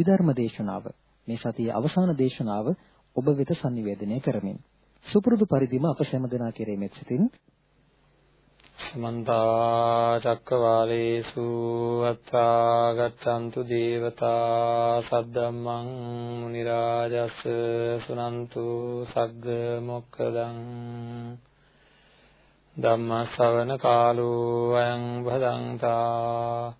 අභිධර්ම දේශනාව. මේ සතියේ අවසාන දේශනාව ඔබ වෙත sannivedanaya කරමින්. සුපුරුදු පරිදිම අප සෑම දෙනා කෙරෙහිමත් සිටින් සමන්ත චක්කවාලේසු අත්‍රා ගච්ඡන්තු දේවතා සද්දම්මං මුනි රාජස් සුනන්තු සග්ග මොක්කදං ධම්ම ශ්‍රවණ කාලෝ අයං භදංතා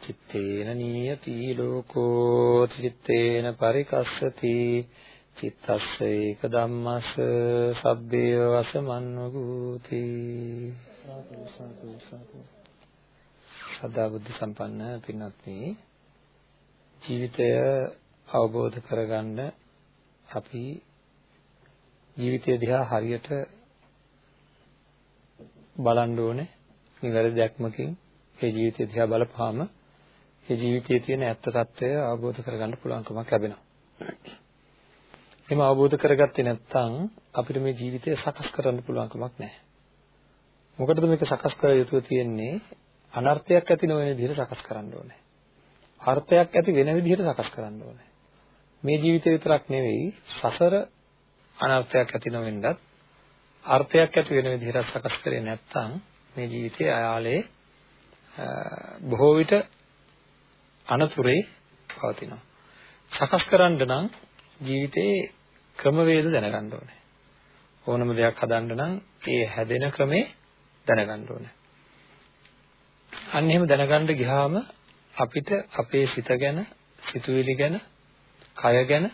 චිත්තේන නියති ලෝකෝ චිත්තේන පරිකස්සති චිත්තස්ස ඒක ධම්මස්ස සබ්බේ වසමන්වගූති. සදා බුද්ධ සම්පන්න පින්වත්නි ජීවිතය අවබෝධ කරගන්න අපි ජීවිතය දිහා හරියට බලන්න ඕනේ. නිවැරදි දැක්මකින් ඒ ජීවිතය දිහා බලපුවාම ඒ ජීවිතයේ තියෙන ඇත්ත తত্ত্বය අවබෝධ කරගන්න පුළුවන්කමක් ලැබෙනවා. එහෙම අවබෝධ කරගත්තේ නැත්නම් අපිට මේ ජීවිතය සකස් කරන්න පුළුවන්කමක් නැහැ. මොකටද මේක සකස් කර යුතුව තියෙන්නේ? අනර්ථයක් ඇති නොවන විදිහට සකස් කරන්න ඕනේ. අර්ථයක් ඇති වෙන විදිහට සකස් කරන්න ඕනේ. මේ ජීවිතය විතරක් නෙවෙයි සසර අනර්ථයක් ඇති නොවෙන්නත් අර්ථයක් ඇති වෙන විදිහට සකස් කරේ නැත්නම් මේ ජීවිතයේ ආයාලේ බොහෝ විට අනතුරේ පවතිනවා. සකස් කරන්න නම් ජීවිතේ ක්‍රමවේද දැනගන්න ඕනේ. ඕනම දෙයක් හදන්න නම් ඒ හැදෙන ක්‍රමේ දැනගන්න ඕනේ. අන්න එහෙම දැනගන්න ගියාම අපිට අපේ සිත ගැන, සිතුවිලි ගැන, කය ගැන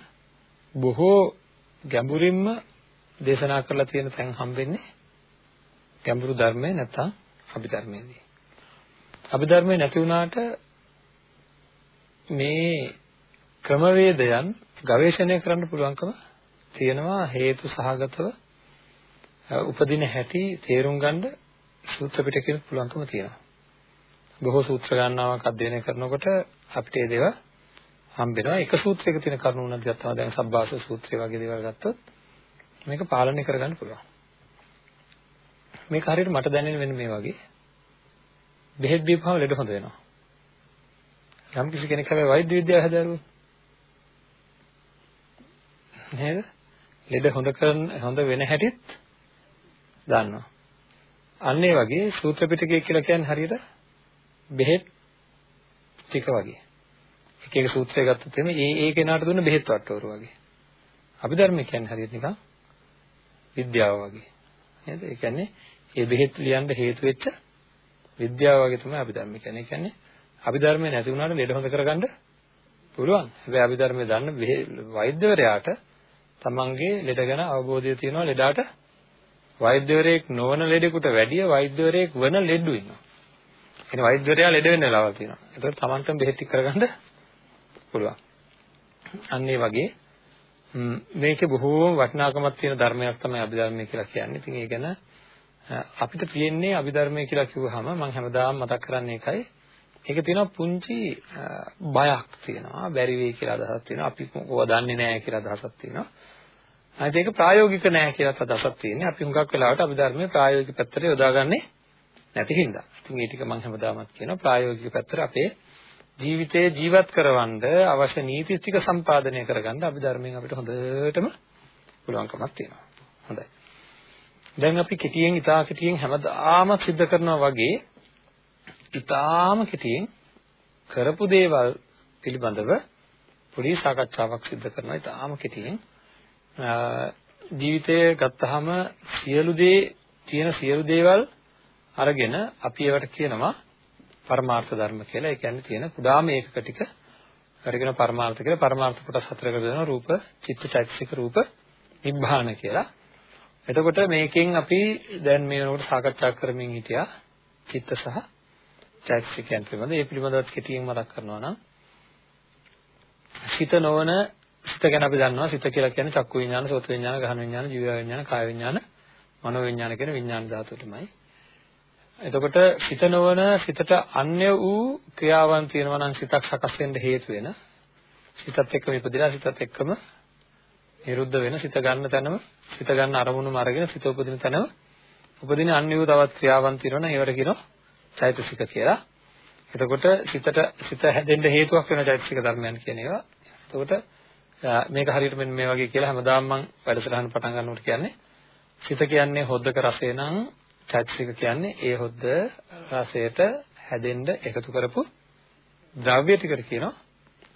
බොහෝ ගැඹුරින්ම දේශනා කරලා තියෙන තැන් හම්බෙන්නේ ගැඹුරු ධර්මයේ නැත්නම් අභිධර්මයේදී. අභිධර්මයේ නැති වුණාට මේ ක්‍රමවේදයන් ගවේෂණය කරන්න පුළුවන්කම තියෙනවා හේතු සහගතව උපදින හැටි තේරුම් ගන්න සූත්‍ර පිටකෙත් පුළුවන්කම තියෙනවා. බොහෝ සූත්‍ර ගණනාවක් අධ්‍යයනය කරනකොට අපිට මේ දේවල් හම්බ වෙනවා. එක සූත්‍රයක තියෙන කරුණු උනත් ගත්තාම දැන් සබ්බාස සූත්‍රය වගේ දේවල් ගත්තොත් මේක පාලනය කරගන්න පුළුවන්. මේක හරියට මට දැනෙන වෙන මේ වගේ බෙහෙත් බීපුවම ලෙඩ හොඳ වෙනවා. යම් කිසි කෙනෙක් හැබැයි වෛද්‍ය විද්‍යාව හැදෑරුවොත් නේද? ලෙඩ හොඳ කරන හොඳ වෙන හැටිත් දන්නවා. අන්න ඒ වගේ සූත්‍ර පිටකය කියලා කියන්නේ හරියට බෙහෙත් ටික වගේ. එක එක සූත්‍රය ගත්තොත් එimhe ඒ ඒ කෙනාට දුන්න බෙහෙත් වට්ටෝරු වගේ. අභිධර්ම කියන්නේ හරියට නිකන් විද්‍යාව වගේ. නේද? ඒ කියන්නේ ඒ බෙහෙත් ලියන්න හේතු වෙච්ච විද්‍යාව වගේ තමයි අභිධර්ම කියන්නේ. ඒ කියන්නේ අභිධර්මයේ නැති වුණාට ලෙඩ හොඳ කරගන්න පුළුවන්. හැබැයි අභිධර්මයේ දන්න වෛද්‍යවරයාට තමන්ගේ ලෙඩ ගැන අවබෝධය තියෙනවා ලෙඩාට වෛද්‍යවරයෙක් නොවන ලෙඩෙකුට වැඩිය වෛද්‍යවරයෙක් වන ලෙඩු ඉන්නවා. එනේ වෛද්‍යවරයා ලෙඩ වෙන්න වෙලාවල් තියෙනවා. ඒකට තමන්ටම බෙහෙත් කරගන්න පුළුවන්. අන්න ඒ වගේ මේකේ බොහෝම වටිනාකමක් තියෙන ධර්මයක් තමයි අභිධර්මය කියලා කියන්නේ. ඉතින් ඒ ගැන අපිට තියෙන්නේ අභිධර්මය කියලා කිව්වහම මම හැමදාම මතක් කරන්නේ ඒකයි. ඒක තියෙනවා පුංචි බයක් තියෙනවා. බැරි වෙයි කියලා අදහසක් තියෙනවා. අපි ඕවා දන්නේ නැහැ කියලා අදහසක් තියෙනවා. අනිත් ඒක ප්‍රායෝගික නැහැ කියලා අදහසක් තියෙනවා. අපි හුඟක් වෙලාවට අභිධර්මයේ ප්‍රායෝගික පැත්තට යොදාගන්නේ නැති හින්දා. ඉතින් මේ ටික මම හැමදාමත් කියනවා ප්‍රායෝගික පැත්තට අපේ ජීවිතේ ජීවත් කරවන්න අවශ්‍ය නීති ටික සම්පාදනය කරගන්න අභිධර්මයෙන් අපිට හොඳටම පුළුවන්කමක් තියෙනවා. හොඳයි. දැන් අපි කෙටියෙන් ඉතා කෙටියෙන් හැමදාම සිද්ධ කරනවා වගේ ඉතාම කෙටියෙන් කරපු දේවල් පිළිබඳව පොඩි සාකච්ඡාවක් සිදු කරනවා ඉතාම කෙටියෙන් ජීවිතය ගත්තාම සියලු දේ තියෙන සියලු දේවල් අරගෙන අපි ඒවට කියනවා පරමාර්ථ ධර්ම කියලා. ඒ කියන්නේ තියෙන කුඩාම ඒකක ටික අරගෙන පරමාර්ථ කියලා. පරමාර්ථ කොටස් හතරකට බෙදෙනවා. රූප, චිත්ත, චෛතසික රූප, නිබ්බාන කියලා. එතකොට මේකෙන් අපි දැන් මේ වෙනකොට සාකච්ඡා කරමින් හිටියා චිත්ත සහ චෛතසිකයන් පිළිබඳ. ඒ පිළිබඳව කෙටියෙන් මතක් කරනවා නම් සිත නොවන සිත ගැන අපි දන්නවා සිත කියලා කියන්නේ චක්කු විඥාන, සෝත විඥාන, ගහන විඥාන, ජීව විඥාන, කාය විඥාන, මනෝ විඥාන කියන විඥාන ධාතුවටමයි. එතකොට සිත නොවන සිතට අන්‍ය වූ ක්‍රියාවන් තියෙනවා නම් සිතක් සකස් වෙන්න හේතු වෙන සිතත් එක්කම ඉපදිලා සිතත් එක්කම නිරුද්ධ වෙන සිත ගන්න තැනම සිත ගන්න අරමුණුම අරගෙන සිත උපදින තැනම උපදින අන්‍ය වූ තවත් ක්‍රියාවන් තියෙනවා ඒවට කියනවා චෛතසික කියලා. එතකොට සිතට සිත හැදෙන්න හේතුවක් වෙන චෛතසික ධර්මයන් කියන ඒවා. එතකොට මේක හරියට මෙන්න මේ වගේ කියලා හැමදාම මම වැඩසටහන පටන් ගන්නකොට කියන්නේ සිත කියන්නේ හොද්දක රසය නම් චෛතසික කියන්නේ ඒ හොද්ද රසයට හැදෙන්න එකතු කරපු ද්‍රව්‍ය ටිකට කියනවා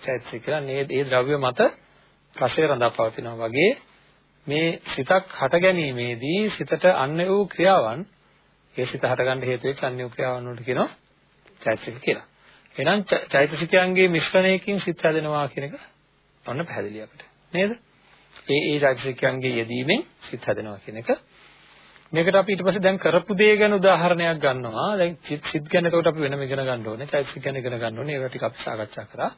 චෛතසික කියලා. මේ ද්‍රව්‍ය මත රසය රඳා පවතිනවා වගේ මේ සිතක් හට ගැනීමේදී සිතට අන්‍ය වූ ක්‍රියාවන් ඒ සිත හටගන්න හේතු වෙච්ච අන්‍ය වූ ක්‍රියාවන් වලට කියනවා චෛතසික කියලා. එහෙනම් චෛතසිකයන්ගේ මිශ්‍රණයකින් සිත හැදෙනවා කියන එක ඔන්න පැහැදිලි අපිට. නේද? ඒ ඒ චෛතසිකයන්ගේ යෙදීමෙන් සිත හැදෙනවා කියන එක. මේකට අපි ඊට පස්සේ දැන් කරපු දේ ගැන උදාහරණයක් ගන්නවා. දැන් සිත් ගැන එතකොට අපි වෙනම ඉගෙන ගන්න ඕනේ. චෛතසික ගැන ඉගෙන ගන්න ඕනේ. ඒවා ටික අපි සාකච්ඡා කරා.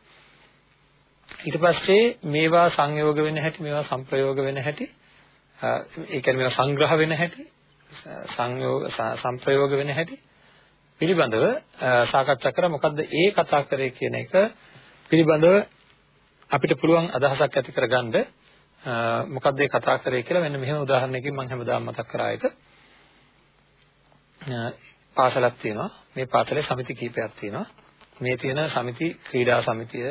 ඊට පස්සේ මේවා සංයෝග වෙන හැටි, මේවා සංප්‍රයෝග වෙන හැටි, ඒ කියන්නේ මේවා සංග්‍රහ වෙන හැටි, සංයෝග සංප්‍රයෝග වෙන හැටි පිළිබඳව සාකච්ඡා කරා. මොකද්ද ඒ කතා කරේ කියන එක පිළිබඳව අපිට පුළුවන් අදහසක් ඇති කරගන්න මොකක්ද ඒ කතා කරේ කියලා මෙන්න මෙහෙම උදාහරණයකින් මම හැමදාම මතක් කරා එක. පාසලක් තියෙනවා. මේ පාසලේ සමිති කීපයක් තියෙනවා. මේ තියෙන සමිති ක්‍රීඩා සමිතිය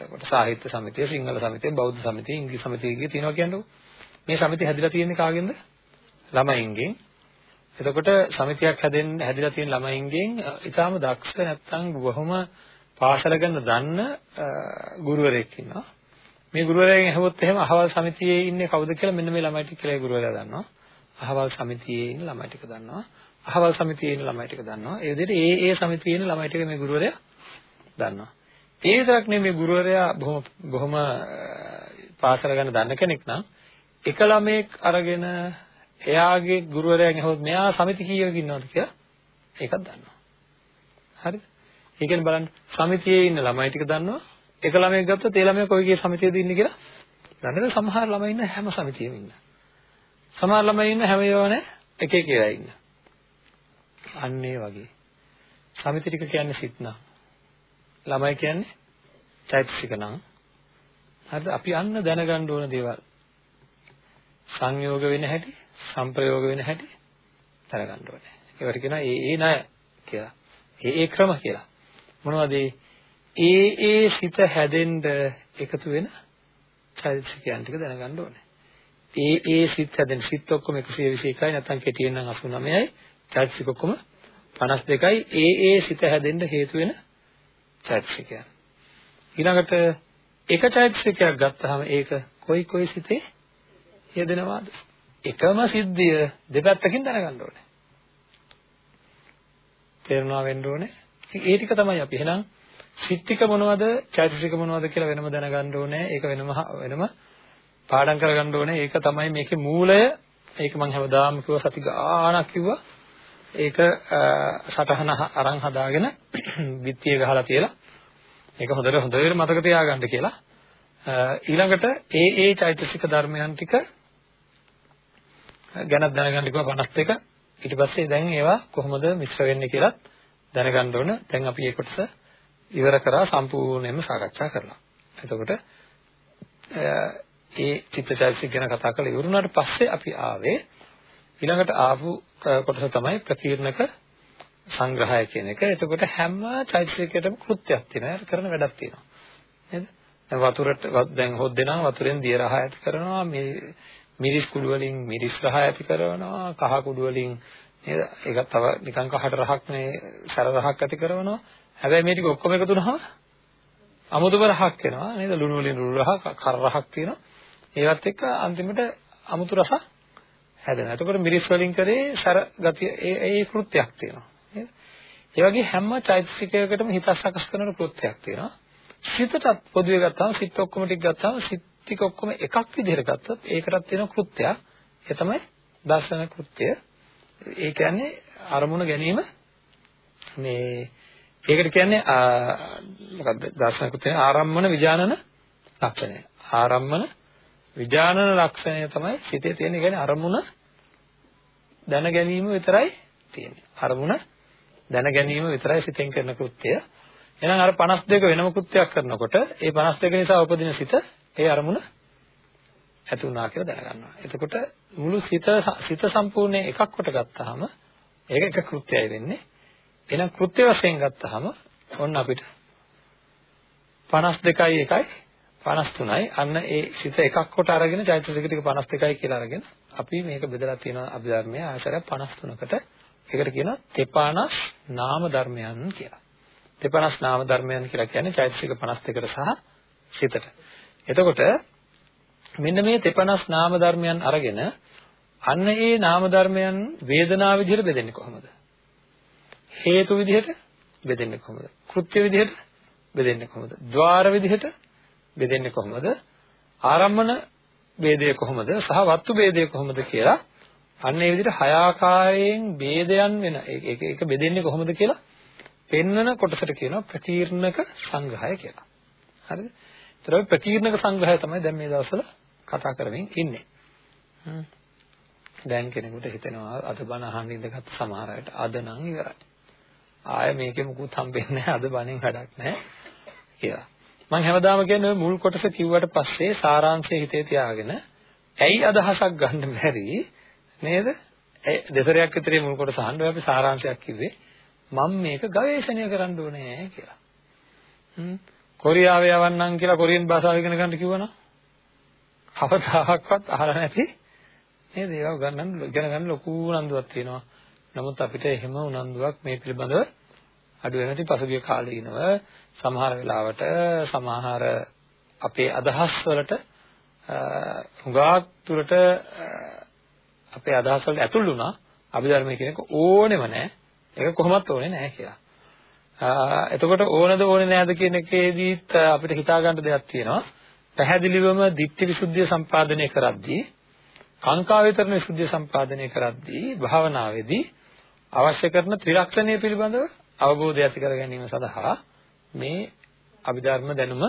එතකොට සාහිත්‍ය සමිතිය සිංහල සමිතිය බෞද්ධ සමිතිය ඉංග්‍රීසි සමිතිය කිය තියෙනවා කියන්නේ මේ සමිතිය හැදිලා තියෙන්නේ කාගෙන්ද ළමයින්ගෙන් එතකොට සමිතියක් හැදෙන්න හැදිලා තියෙන ළමයින්ගෙන් ඊටාම දක්ෂ නැත්නම් බොහොම පාසල ගැන දන්න ගුරුවරයෙක් ඉන්නවා මේ ගුරුවරයාගෙන් අහුවොත් එහෙම අහවල් සමිතියේ ඉන්නේ කවුද කියලා මෙන්න මේ ළමයි ටික කියලා ගුරුවරයා දන්නවා අහවල් සමිතියේ ඉන්න ළමයි ටික දන්නවා අහවල් සමිතියේ ඉන්න ළමයි ටික දන්නවා. ඒ විදිහට ඒ ඒ සමිතියේ ඉන්න ළමයි ටික මේ ගුරුවරයා දන්නවා. ඒ විතරක් නෙමෙයි මේ ගුරුවරයා බොහොම බොහොම පාසල ගැන දන්න කෙනෙක් නම් එක ළමයෙක් අරගෙන එයාගේ ගුරුවරයාගෙන් අහුවොත් මෙයා සමිති කීයක ඉන්නවද කියලා ඒකත් දන්නවා. හරිද? ඒ කියන්නේ බලන්න සමිතියේ ඉන්න ළමයි ටික දන්නවා. එක ළමයෙක් ගත්තොත් ඒ ළමයා කොයි කී සමිතියේද ඉන්නේ කියලා දන්නේ සමහර ළමයි ඉන්න හැම සමිතියෙම ඉන්න. සමහර ළමයි ඉන්න හැම ඒවා නෑ එක එක ඒවා ඉන්න. අන්න ඒ වගේ. සමිති ටික කියන්නේ සිත් නම්. ළමයි කියන්නේ චෛතසික නම්. හරිද? අපි අන්න දැනගන්න ඕන දේවල්. සංයෝග වෙන හැටි, සංප්‍රයෝග වෙන හැටි දැනගන්න ඕනේ. ඒවට කියනවා ඒ ඒ ණය කියලා. ඒ ඒ ක්‍රම කියලා. මොනවද ඒ ඒ සිත හැදෙන්න එකතු වෙන චෛතසිකයන් ටික දැනගන්න ඕනේ. ඒ ඒ සිත් හැදෙන සිත් ඔක්කොම 121යි නැත්නම් කෙටියෙන් නම් 89යි චෛතසික ඔක්කොම 52යි ඒ ඒ සිත හැදෙන්න හේතු වෙන චෛතසිකයන්. ඊළඟට එක චෛතසිකයක් ගත්තාම ඒක කොයි කොයි සිතේ යෙදෙනවාද? එකම සිද්ධිය දෙපැත්තකින් දැනගන්න ඕනේ. තේරුණා වෙන්න ඕනේ. ඒ ටික තමයි අපි එහෙනම් සිත්තික මොනවද චෛතසික මොනවද කියලා වෙනම දැනගන්න ඕනේ. ඒක වෙනම වෙනම පාඩම් කරගන්න ඕනේ. ඒක තමයි මේකේ මූලය. ඒක මම හැමදාම කිව්වා සති ගාණක් කිව්වා. ඒක සටහන අරන් හදාගෙන බිත්තිය ගහලා තියලා ඒක හොඳට හොඳට මතක තියාගන්න කියලා ඊළඟට ඒ ඒ චෛතසික ධර්මයන් ටික ගැන දැනගන්න කිව්වා 52 ඊට පස්සේ දැන් ඒවා කොහොමද මිශ්‍ර වෙන්නේ කියලා දැනගන්න ඕන දැන් අපි ඒ කොටස ඉවර කරා සම්පූර්ණයෙන්ම සාකච්ඡා කරලා එතකොට ඒ චිත්තචෛතසික ගැන කතා කරලා ඉවරුණාට පස්සේ අපි ආවේ ඊළඟට ආපු කොටස තමයි ප්‍රකීර්ණක සංග්‍රහය කියන එක. එතකොට හැම චෛතසිකයකටම කෘත්‍යයක් තියෙනවා. ඒක කරන වැඩක් තියෙනවා. නේද? දැන් වතුරට දැන් හොද්දෙනා වතුරෙන් දිය රහ ඇති කරනවා. මේ මිරිස් කුඩු වලින් මිරිස් රහ ඇති කරනවා. කහ කුඩු වලින් නේද? ඒක තව නිකන් කහට රහක් නේ සැර රහක් ඇති කරනවා. හැබැයි මේ ටික ඔක්කොම එකතු වුණාම අමුතුම රහක් වෙනවා නේද? ලුණු වලින් ලුණු රහ, කර රහක් තියෙනවා. ඒවත් එක්ක අන්තිමට අමුතු රසක් හැදෙනවා. එතකොට මිරිස් වලින් කරේ සර ගතිය ඒ ඒ කෘත්‍යයක් තියෙනවා. නේද? ඒ වගේ හැම චෛතසිකයකටම හිත සකස් කරන කෘත්‍යයක් තියෙනවා. සිතටත් පොදුවේ ගත්තාම සිත් ඔක්කොම ටික ගත්තාම සිත් ටික ඔක්කොම එකක් විදිහට ගත්තොත් ඒකටත් තියෙන කෘත්‍යයක්. ඒ තමයි දර්ශන කෘත්‍යය. ඒ කියන්නේ අරමුණ ගැනීම මේ ඒකට කියන්නේ මොකද්ද? දර්ශනකුත් තියෙන ආරම්මන විඥානන ලක්ෂණය. ආරම්මන විඥානන ලක්ෂණය තමයි සිතේ තියෙන. ඒ කියන්නේ අරමුණ දැන ගැනීම විතරයි තියෙන්නේ. අරමුණ දැන ගැනීම විතරයි සිතෙන් කරන කෘත්‍යය. එහෙනම් අර 52 වෙනම කෘත්‍යයක් කරනකොට ඒ 52 නිසා උපදින සිත ඒ අරමුණ ඇති වුණා කියලා දැනගන්නවා. එතකොට මුළු සිත සිත සම්පූර්ණ එකක් කොට ගත්තාම ඒක එක කෘත්‍යයයි වෙන්නේ. එහෙනම් කෘත්‍ය වශයෙන් ගත්තාම ඔන්න අපිට 52යි 1යි 53යි අන්න ඒ සිත එකක් කොට අරගෙන චෛතසික ටික 52යි කියලා අරගෙන අපි මේක බෙදලා තියෙනවා අභිධර්මයේ ආයතන 53කට ඒකට කියනවා තෙපානස් නාම ධර්මයන් කියලා. තෙපානස් නාම ධර්මයන් කියලා කියන්නේ චෛතසික 52කට සහ සිතට. එතකොට මෙන්න මේ 53 නාම ධර්මයන් අරගෙන අන්න ඒ නාම ධර්මයන් වේදනා විදිහට බෙදෙන්නේ කොහොමද? හේතු විදිහට බෙදෙන්නේ කොහොමද? කෘත්‍ය විදිහට බෙදෙන්නේ කොහොමද? ద్వාර විදිහට බෙදෙන්නේ කොහොමද? ආරම්මන ભેදය කොහොමද? සහ වත්තු ભેදය කොහොමද කියලා අන්න ඒ විදිහට හය ආකාරයෙන් ભેදයන් වෙන ඒක ඒක බෙදෙන්නේ කොහොමද කියලා පෙන්වන කොටසට කියනවා ප්‍රකීර්ණක සංග්‍රහය කියලා. හරිද? ඒතර ප්‍රකීර්ණක සංග්‍රහය තමයි දැන් මේ දවස්වල කතා කරමින් ඉන්නේ. දැන් කෙනෙකුට හිතෙනවා අද බණ අහන්න ඉඳගත් සමහර අයට අද නම් ඉවරයි. ආය මේකේ මුකුත් හම්බෙන්නේ නැහැ අද බණෙන් වැඩක් නැහැ කියලා. මම හැමදාම කියන්නේ මුල් කොටස කිව්වට පස්සේ සාරාංශය හිතේ තියාගෙන ඇයි අදහසක් ගන්න බැරි නේද? දෙසරයක් විතරේ මුල් කොටස අහන්න අපි සාරාංශයක් කිව්වේ මම මේක ගවේෂණය කරන්න ඕනේ කියලා. හ්ම් කොරියාවේ යවන්නම් කියලා කොරියන් භාෂාව ඉගෙන ගන්න කිව්වනම් කවදාවත් අහලා නැති නේද? ඒවා ගන්න ඉගෙන ගන්න ලොකු උනන්දුවක් තියෙනවා. නමුත් අපිට එහෙම උනන්දුවක් මේ පිළිබඳව අඩු වෙන ඉතින් පසුගිය කාලේ ඉනව සමහර වෙලාවට සමහර අපේ අදහස් වලට හුඟක් දුරට අපේ අදහස් වලට ඇතුල් වුණා අභිධර්මයේ කියන එක ඕනෙම නැහැ. ඒක කොහොමවත් ඕනේ නැහැ කියලා. එතකොට ඕනද ඕනේ නැද්ද කියන එකේදීත් අපිට හිතා ගන්න දෙයක් තියෙනවා. පැහැදිලිවම ditthi visuddhiya සම්පාදනය කරද්දී කාංකා වේතරණ විසුද්ධිය සම්පාදනය කරද්දී භාවනාවේදී අවශ්‍ය කරන ත්‍රිලක්ෂණය පිළිබඳව අවබෝධය ඇති කර ගැනීම සඳහා මේ අභිධර්ම දැනුම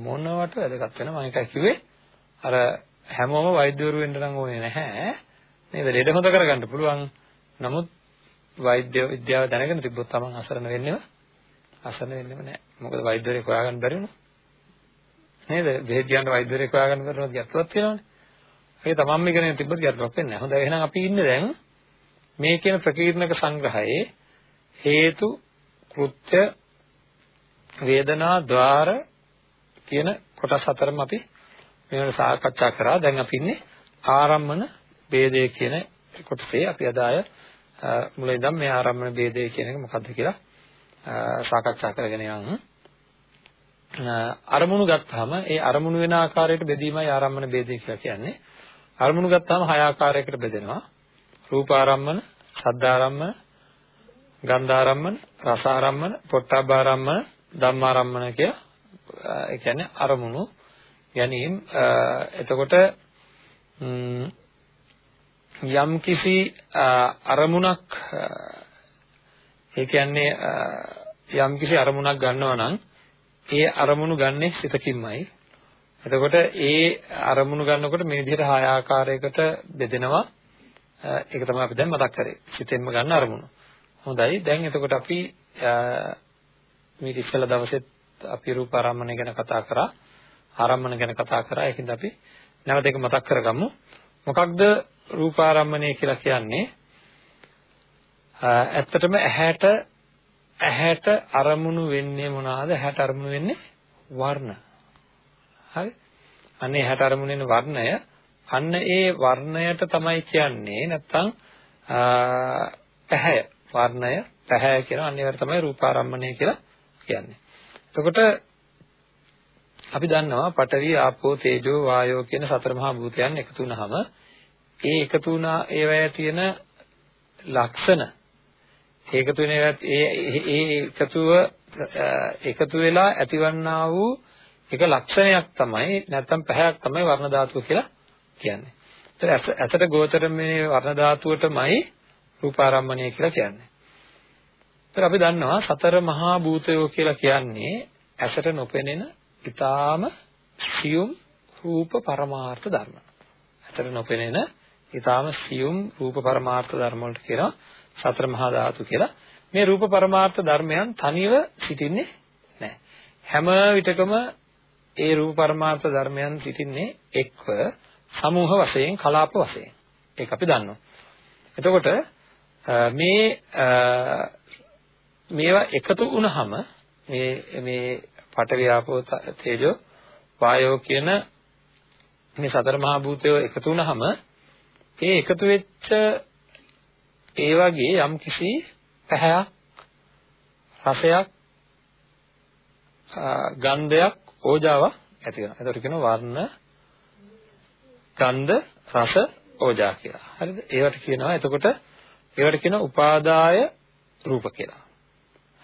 මොනවට වැදගත් වෙනවද? මම එකයි කිව්වේ. අර හැමෝම වෛද්‍යවරු වෙන්න නම් ඕනේ නැහැ. නේද ලෙඩ හොඳ කරගන්න පුළුවන්. නමුත් වෛද්‍ය විද්‍යාව දැනගෙන තිබ්බොත් Taman අසරණ වෙන්නේම අසරණ වෙන්නේම නැහැ. මොකද වෛද්‍යවරයෙක් හොයාගන්න බැරි වුණා. නේද? බෙහෙත් ගන්න වෛද්‍යවරයෙක් හොයාගන්න බැරුණොත් ගැටුවක් වෙනවනේ. ඒක Taman මේකනේ තිබ්බොත් ගැටුවක් වෙන්නේ නැහැ. හොඳයි එහෙනම් අපි ඉන්නේ දැන් මේ කියන ප්‍රකීර්ණක සංග්‍රහයේ හේතු කෘත්‍ය වේදනා ద్వාර කියන කොටස් හතරම අපි මේවට සාකච්ඡා කරා. දැන් අපි ඉන්නේ ආරම්මන ભેදය කියන කොටසේ අපි අදාය ආය මුලින් ඉඳන් මේ ආරම්මන ભેදය කියන එක මොකක්ද කියලා සාකච්ඡා කරගෙන යමු. අරමුණු ගත්තාම ඒ අරමුණු වෙන ආකාරයට බෙදීමයි ආරම්මන ભેදය කියලා කියන්නේ. අරමුණු ගත්තාම හය ආකාරයකට බෙදෙනවා. රූපාරම්මන, සද්ධාරම්මන, ගන්ධාරම්මන, රසාරම්මන, පොට්ටබ්බාරම්මන, ධම්මාරම්මන කියලා ඒ කියන්නේ අරමුණු ගැනීම එතකොට යම් කිසි අරමුණක් ඒ කියන්නේ යම් කිසි අරමුණක් ගන්නවා නම් ඒ අරමුණු ගන්නෙ සිතකින්මයි. එතකොට ඒ අරමුණු ගන්නකොට මේ විදිහට හය ආකාරයකට බෙදෙනවා. ඒක තමයි අපි දැන් මතක් කරේ. සිතෙන්ම ගන්න අරමුණු. හොඳයි. දැන් එතකොට අපි මේ ඉස්සෙල්ලා දවසෙත් අපි රූප ආරම්මණය ගැන කතා කරා. ආරම්මන ගැන කතා කරා. ඒකින්ද අපි නැවත ඒක මතක් කරගමු. මොකක්ද රූප ආරම්මණය කියලා කියන්නේ? ඇත්තටම ඇහැට ඇහැට අරමුණු වෙන්නේ මොනවාද? ඇහැට අරමුණු වෙන්නේ වර්ණ. හරි? අනේ ඇහැට අරමුණු වෙන වර්ණය අන්න ඒ වර්ණයට තමයි කියන්නේ නැත්තම් පැහැය වර්ණය පැහැය කියන අන්න ඒවට තමයි රූපාරම්මණය කියලා කියන්නේ. එතකොට අපි දන්නවා පඨවි ආපෝ තේජෝ වායෝ කියන සතර මහා භූතයන් එකතු වුනහම ඒ එකතු වුණා ඒවැය තියෙන ලක්ෂණ ඒකතු වෙන ඒ ඒ එකතුව එකතු වෙලා ඇතිවන්නා වූ එක ලක්ෂණයක් තමයි නැත්නම් පැහැයක් තමයි වර්ණ ධාතුව කියලා කියන්නේ. ඒතර ඇසට ගෝචර මේ වර්ණ ධාතුවටමයි රූපාරම්මණය කියලා කියන්නේ. ඒත් අපි දන්නවා සතර මහා භූතයෝ කියලා කියන්නේ ඇසට නොපෙනෙන ඊටාම සියුම් රූප පරමාර්ථ ධර්ම. ඇසට නොපෙනෙන ඊටාම සියුම් රූප පරමාර්ථ ධර්ම වලට කියනවා සතර මහා ධාතු කියලා. මේ රූප පරමාර්ථ ධර්මයන් තනිව සිටින්නේ නැහැ. හැම විටකම ඒ රූප පරමාර්ථ ධර්මයන් සිටින්නේ එක්ව සමූහ වශයෙන් කලාප වශයෙන්. ඒක අපි දන්නවා. එතකොට මේ මේවා එකතු වුණාම මේ මේ පඨවි තේජෝ වායෝ කියන මේ සතර මහා භූතයෝ එකතු වුණාම ඒ එකතු වෙච්ච ඒ වගේ යම් කිසි පැහැයක් රසයක් ගන්ධයක් ඕජාවක් ඇති වෙනවා. ඒකට කියනවා වර්ණ ගන්ධ රස ඕජා කියලා. හරිද? ඒවට කියනවා එතකොට ඒවට කියනවා උපාදාය රූප කියලා.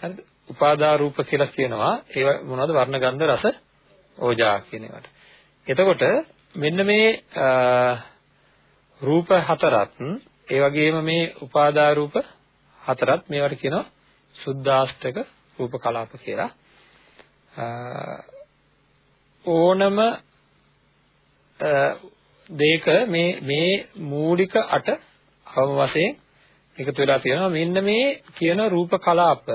හරිද? උපාදා රූප කියලා කියනවා ඒව මොනවද? වර්ණ ගන්ධ රස ඕජා කියන ඒවාට. එතකොට මෙන්න මේ රූප හතරත් ඒ වගේම මේ උපාදා රූප හතරත් මේවට කියනවා සුද්ධාෂ්ටක රූප කලාප කියලා. ඕනම දෙයක මේ මේ මූලික අට අවම වශයෙන් එකතු වෙලා තියෙනවා මෙන්න මේ කියන රූප කලාප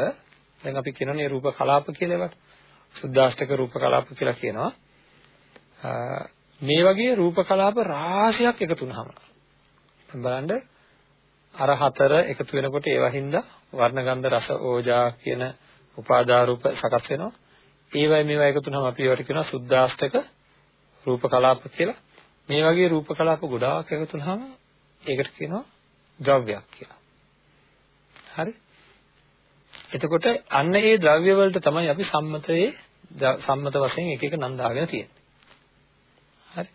දැන් අපි කියනනේ රූප කලාප කියලා ඒවට සුද්ධාෂ්ටක රූප කලාප කියලා කියනවා මේ වගේ රූප කලාප රාශියක් එකතු වුනහම බලන්න. අර හතර එකතු වෙනකොට ඒවා හින්දා වර්ණ ගන්ධ රස ඕජා කියන උපාදා රූප සකස් වෙනවා. ඒවයි මේවා එකතු වුනහම අපි ඒවට කියනවා සුද්ධාෂ්ටක රූප කලාප කියලා. මේ වගේ රූප කලාප ගොඩාක් එකතු වුනහම ඒකට කියනවා ද්‍රව්‍යයක් කියලා. හරි? එතකොට අන්න ඒ ද්‍රව්‍ය වලට තමයි අපි සම්මතයේ සම්මත වශයෙන් එක එක නම් දාගෙන තියෙන්නේ. හරි?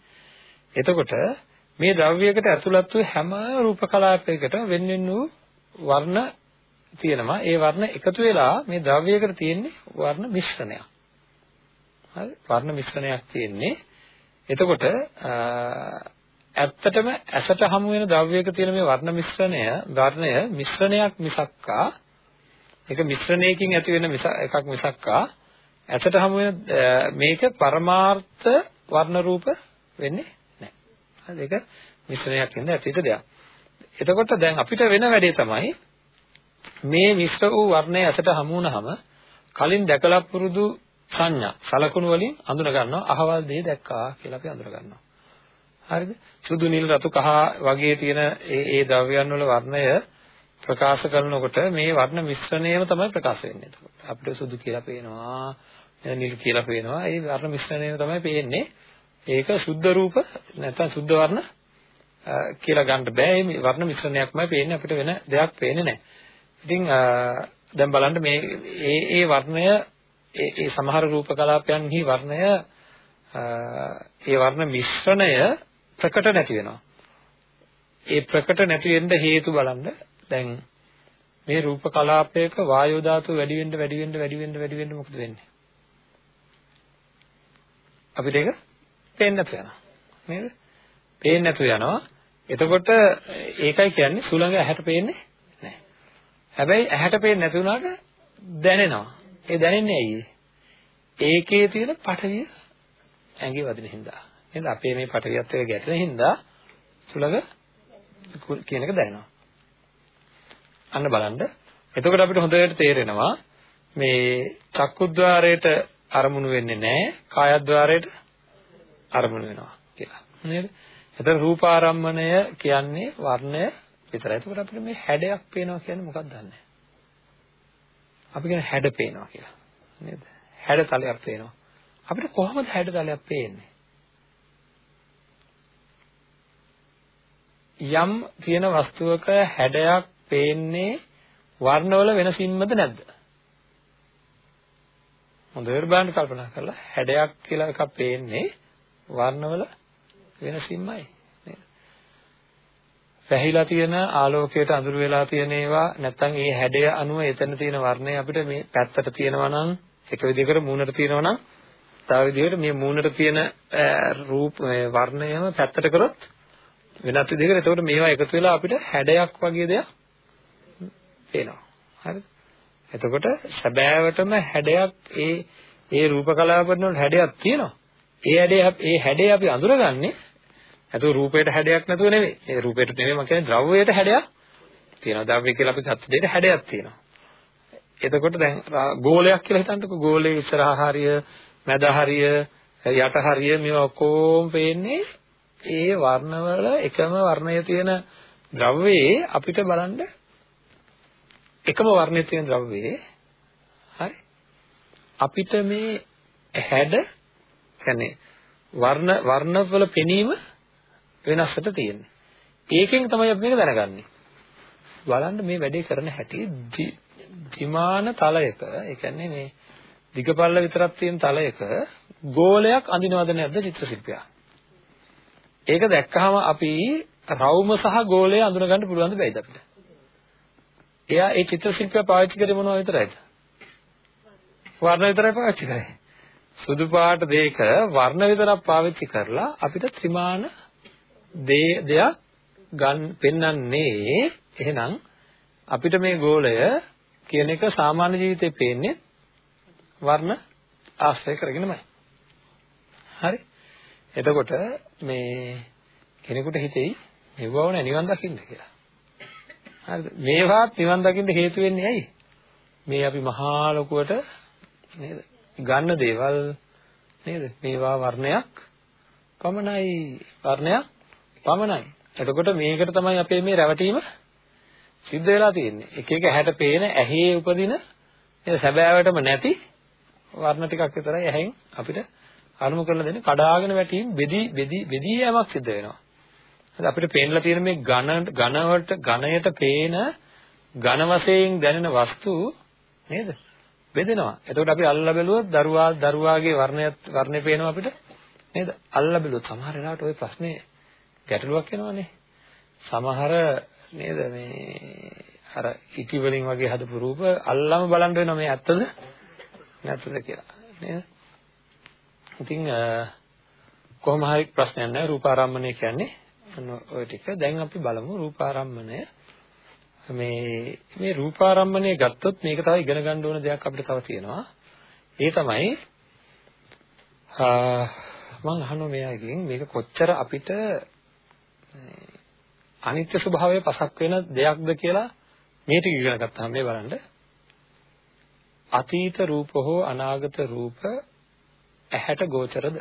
එතකොට මේ ද්‍රව්‍යයකට ඇතුළත් වූ හැම රූප කලාපයකට වෙන වෙන වූ වර්ණ තියෙනවා. ඒ වර්ණ එකතු වෙලා මේ ද්‍රව්‍යයකට තියෙන්නේ වර්ණ මිශ්‍රණයක්. හරි? වර්ණ මිශ්‍රණයක් තියෙන්නේ. එතකොට ඇත්තටම ඇසට හමු වෙන ද්‍රව්‍යයක තියෙන මේ වර්ණ මිශ්‍රණය, වර්ණය මිශ්‍රණයක් මිසක්කා ඒක මිශ්‍රණයකින් ඇති වෙන එකක් මිසක්කා ඇසට හමු වෙන මේක පරමාර්ථ වර්ණ රූප වෙන්නේ හරි ඒක මිශ්‍රණයක් ඉඳ ඇතිවෙච්ච දෙයක්. එතකොට දැන් අපිට වෙන වැඩේ තමයි මේ මිශ්‍ර වූ වර්ණය ඇසට හමු වුණාම කලින් දැකලා පුරුදු සංඥා සලකුණු වලින් අඳුන ගන්නවා අහවල් දේ දැක්කා කියලා අපි අඳුන ගන්නවා. හරිද? සුදු නිල් රතු කහ වගේ තියෙන ඒ ඒ ද්‍රව්‍යයන් වල වර්ණය ප්‍රකාශ කරනකොට මේ වර්ණ මිශ්‍රණයම තමයි ප්‍රකාශ වෙන්නේ. එතකොට අපිට සුදු කියලා පේනවා, නිල් කියලා පේනවා. ඒ වර්ණ මිශ්‍රණයම තමයි පේන්නේ. ඒක සුද්ධ රූප නැත්නම් සුද්ධ වර්ණ කියලා ගන්න බෑ. මේ වර්ණ මිශ්‍රණයක්මයි පේන්නේ අපිට වෙන දෙයක් පේන්නේ නැහැ. ඉතින් දැන් බලන්න මේ ඒ ඒ වර්ණය ඒ ඒ සමහර රූප කලාපයන්හි වර්ණය ඒ වර්ණ මිශ්‍රණය ප්‍රකට නැති වෙනවා. ඒ ප්‍රකට නැති වෙන්න හේතු බලන්න දැන් මේ රූප කලාපයක වායෝ ධාතු වැඩි වෙන්න වැඩි වෙන්න වැඩි වෙන්න වැඩි වෙන්න මොකද වෙන්නේ? අපිට ඒක පේන්නේ නැතු යනවා. නේද? පේන්නේ නැතු යනවා. එතකොට ඒකයි කියන්නේ සුළඟ ඇහැට පේන්නේ නැහැ. හැබැයි ඇහැට පේන්නේ නැති වුණාට දැනෙනවා. ඒ දැනෙන්නේ ඇයි? ඒකේ තියෙන පටවිය ඇඟේ වදින හින්දා. නේද? අපේ මේ පටවියත් එක්ක ගැටෙන හින්දා සුළඟ කියන එක දැනෙනවා. අන්න බලන්න. එතකොට අපිට හොඳට තේරෙනවා මේ චක්කුද්්වාරයට අරමුණු වෙන්නේ නැහැ කායද්්වාරයට අරමුණු වෙනවා කියලා. නේද? එතන රූපාරම්මණය කියන්නේ වර්ණය විතරයි. එතකොට අපිට මේ හැඩයක් පේනවා කියන්නේ මොකක්ද දන්නේ අපි කියන හැඩ පේනවා කියලා. නේද? හැඩ තලයක් පේනවා. අපිට කොහොමද හැඩ තලයක් පේන්නේ? යම් තියෙන වස්තුවක හැඩයක් පේන්නේ වර්ණවල වෙනසින්මද නැද්ද? හොඳට බලන්න කල්පනා කරලා හැඩයක් කියලා එකක් පේන්නේ වර්ණවල වෙනසින්මයි නේද? පැහිලා තියෙන ආලෝකයට අඳුර වෙලා තියෙන ඒවා නැත්නම් ඒ හැඩය අනුව එතන තියෙන වර්ණය අපිට මේ පැත්තට තියෙනවා නම් එක විදිහකට මූණට තියෙනවා නම් තව විදිහකට මේ මූණට තියෙන රූප වර්ණයම පැත්තට කරොත් වෙනත් විදිහකට එතකොට මේවා එකතු වෙලා අපිට හැඩයක් වගේ දෙයක් පේනවා. හරිද? එතකොට සැබෑවටම හැඩයක් ඒ ඒ රූප කලාපන වල හැඩයක් තියෙනවා. ඒ හැඩය ඒ හැඩය අපි අඳුරගන්නේ නැතුව රූපයට හැඩයක් නැතුව නෙවෙයි. ඒ රූපයට නෙවෙයි මම කියන්නේ ද්‍රව්‍යයට හැඩයක් තියෙනවා. ද්‍රව්‍ය කියලා අපි ගත්ත දෙයට හැඩයක් තියෙනවා. එතකොට දැන් ගෝලයක් කියලා හිතන්නකෝ. ගෝලයේ ඉස්සරහා හරිය, මැද හරිය, යට හරිය මේවා ඔක්කොම පේන්නේ ඒ වර්ණවල එකම වර්ණය තියෙන ද්‍රව්‍යයේ අපිට බලන්න එකම වර්ණයේ තියෙන ද්‍රව්‍යයේ හරි අපිට මේ හැඩ කියන්නේ වර්ණ වර්ණවල පෙනීම වෙනස්කට තියෙන්නේ. ඒකෙන් තමයි අපි මේක දැනගන්නේ. බලන්න මේ වැඩේ කරන හැටි විමාන තලයක, ඒ කියන්නේ මේ දිගපල්ල විතරක් තියෙන තලයක ගෝලයක් අඳිනවද නැද්ද චිත්‍රශිල්පියා? ඒක දැක්කහම අපි රවුම සහ ගෝලය අඳුනගන්න පුළුවන් දෙයිද අපිට? එයා ඒ චිත්‍රශිල්පියා පාවිච්චි කරේ මොනවද විතරයිද? වර්ණ විතරයි පාවිච්චි කරේ. සුදු පාට දෙක වර්ණ විතරක් පාවිච්චි කරලා අපිට ත්‍රිමාන දෙයක් ගන්න පෙන්වන්නේ එහෙනම් අපිට මේ ගෝලය කියන එක සාමාන්‍ය ජීවිතේ පේන්නේ වර්ණ ආශ්‍රය කරගෙනමයි. හරි? එතකොට මේ කෙනෙකුට හිතෙයි මෙවව නැ නිවන් දකින්න කියලා. හරිද? මේවාත් නිවන් දකින්න හේතු වෙන්නේ ඇයි? මේ අපි මහා ලොකුවට නේද? ගන්න දේවල් නේද? මේවා වර්ණයක් පමණයි. වර්ණයක් පමණයි. එතකොට මේකට තමයි අපේ මේ රැවටීම සිද්ධ වෙලා තියෙන්නේ. එක එක ඇහැට පේන ඇහි උපදින නේද? සැබෑවටම නැති වර්ණ ටිකක් විතරයි ඇහෙන් අපිට අනුමු කරලා දෙන්නේ කඩාගෙන වැටීම් බෙදී බෙදී බෙදී යෑමක් සිද්ධ වෙනවා. හරි අපිට පේනලා තියෙන මේ ඝන ඝනවට ඝණයට පේන ඝන වශයෙන් දැනෙන වස්තු නේද? බෙදෙනවා. එතකොට අපි අල්ලලා බැලුවොත් දරුවා දරුවාගේ වර්ණය වර්ණය පේනවා අපිට නේද? අල්ලලා බැලුවොත් සමහර වෙලාවට ওই ප්‍රශ්නේ ගැටලුවක් එනවනේ. සමහර නේද මේ අර ඉටි වලින් වගේ හදපු රූප අල්ලම බලන්න වෙනවා මේ ඇත්තද නැත්තද කියලා නේද? ඉතින් කොහොම හරි ප්‍රශ්නයක් නැහැ රූපාරම්මණය කියන්නේ ඔය ටික. දැන් අපි බලමු රූපාරම්මණය මේ මේ රූපාරම්මණය ගත්තොත් මේක තව ඉගෙන ගන්න ඕන දෙයක් අපිට තව තියෙනවා. ඒ තමයි මම අහනවා මෙයාගෙන් මේක කොච්චර අපිට අනිත්‍ය ස්වභාවය පසක් වෙන දෙයක්ද කියලා මේ ටික ඉගෙන ගත්තාම මේ බලන්න අතීත රූප හෝ අනාගත රූප ඇහැට ගෝචරද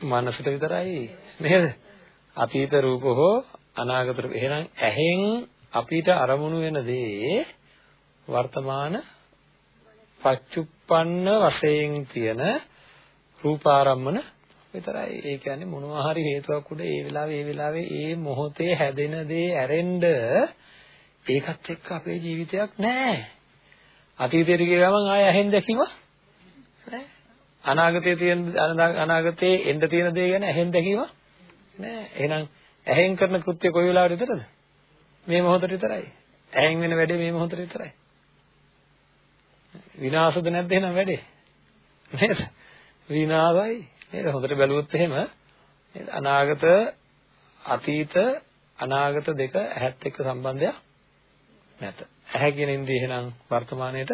මනසට විතරයි නේද අතීත රූප හෝ අනාගත රූප එහෙනම් ඇහෙන් අපිට අරමුණු වෙන දේ වර්තමාන පච්චුප්පන්න වශයෙන් තියෙන රූපාරම්මන විතරයි. ඒ කියන්නේ මොනවා හරි හේතුවක් උඩ ඒ වෙලාවේ ඒ වෙලාවේ ඒ මොහොතේ හැදෙන දේ ඇරෙන්න ඒකත් එක්ක අපේ ජීවිතයක් නැහැ. අතීතයට ගිය ගමන් ආය ඇහෙන් දැකීම නැහැ. අනාගතයේ තියෙන අනාගතයේ එන්න තියෙන දේ ගැන ඇහෙන් දැකීම නැහැ. එහෙනම් ඇහෙන් කරන කෘත්‍ය කොයි වෙලාවට විතරද? මේ මොහොතේ විතරයි. ඇහෙන් වෙන වැඩේ මේ මොහොතේ විතරයි. විනාශද නැද්ද එහෙනම් වැඩේ? නේද? විනාශයි. නේද? හොඳට බැලුවොත් එහෙම නේද? අනාගත අතීත අනාගත දෙක ඇහත් එක්ක සම්බන්ධයක් නැත. ඇහැ කියන ඉන්ද්‍රිය එහෙනම් වර්තමානයේට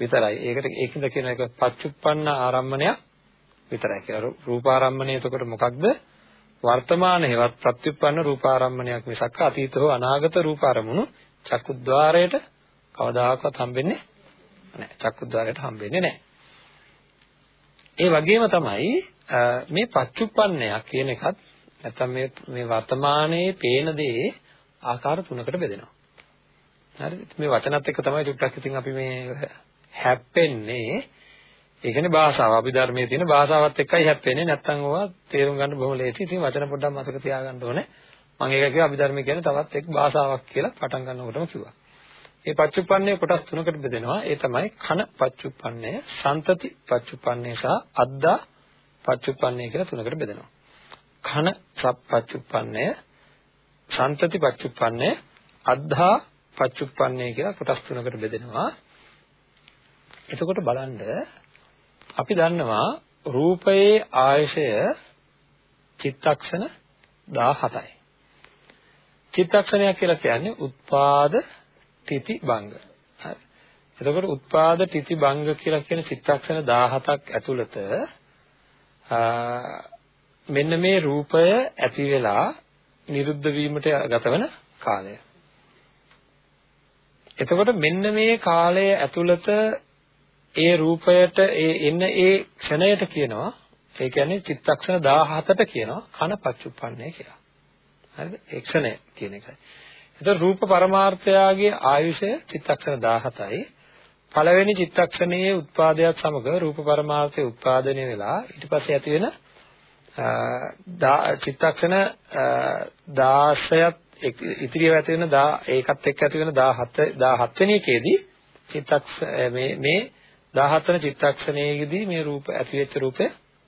විතරයි. ඒකට ඒකින්ද කියන එක පච්චුප්පන්න ආරම්මණයක් විතරයි කියලා. රූපාරම්මණය එතකොට මොකක්ද? වර්තමානයේවත් ප්‍රත්‍යুৎපන්න රූපාරම්මණයක් මිසක් අතීත හෝ අනාගත රූපාරමුණු චක්කුද්්වාරයට කවදාකවත් හම්බෙන්නේ නැහැ. චක්කුද්්වාරයට හම්බෙන්නේ නැහැ. ඒ වගේම තමයි මේ පච්චුප්පන්නයක් කියන එකත් නැත්තම් මේ මේ වර්තමානයේ පේන දේ ආකාර තුනකට බෙදෙනවා. හරිද? මේ වචනත් එක්ක තමයි චුට්ටක් ඉතින් අපි මේ හැප්පෙන්නේ. ඒ කියන්නේ භාෂාව. අභිධර්මයේ තියෙන භාෂාවත් එක්කයි හැප්පෙන්නේ. නැත්තම් ඕවා තේරුම් ගන්න බොහොම ලේසි. ඉතින් වචන පොඩ්ඩක් මතක තියාගන්න ඕනේ. මම ඒක කිව්වා අභිධර්මයේ කියන්නේ තවත් එක් භාෂාවක් කියලා පටන් ගන්නකොටම කිව්වා. මේ පච්චුප්පන්නේ කොටස් තුනකට බෙදෙනවා. ඒ තමයි කන පච්චුප්පන්නය, සන්තති පච්චුප්පන්නය සහ අද්දා පච්චුප්පන්නය කියලා තුනකට බෙදෙනවා. කන පච්චුප්පන්නය, සන්තති පච්චුප්පන්නය, අද්දා පච්චුප්පන්නය කියලා කොටස් තුනකට බෙදෙනවා. එතකොට බලන්න අපි දන්නවා රූපයේ ආයශය චිත්තක්ෂණ 17යි. චිත්තක්ෂණයක් කියලා කියන්නේ උත්පාද තිති භංග. හරි. එතකොට උත්පාද තිති භංග කියලා කියන චිත්තක්ෂණ 17ක් ඇතුළත මෙන්න මේ රූපය ඇති වෙලා නිරුද්ධ වීමට ගතවන කාලය. එතකොට මෙන්න මේ කාලය ඇතුළත ඒ රූපයට ඒ එන්න ඒ ක්ෂණයට කියනවා ඒ කියන්නේ චිත්තක්ෂණ 17ට කියනවා කන පච්චුප්පන්නේ කියලා. හරිද? ඒ ක්ෂණය කියන එකයි. එතකොට රූප පරමාර්ථයාගේ ආයුෂය චිත්තක්ෂණ 17යි. පළවෙනි චිත්තක්ෂණයේ උත්පාදයක් සමග රූප පරමාර්ථය උත්පාදනය වෙලා ඊට පස්සේ ඇති වෙන චිත්තක්ෂණ 16ත් ඉතිරිව ඇති වෙන ඒකත් එක්ක ඇති වෙන 17 17 වෙනි එකේදී චිත්තක්ෂ මේ මේ 17 වෙනි චිත්තක්ෂණයේදී මේ රූප ඇති වෙච්ච රූපය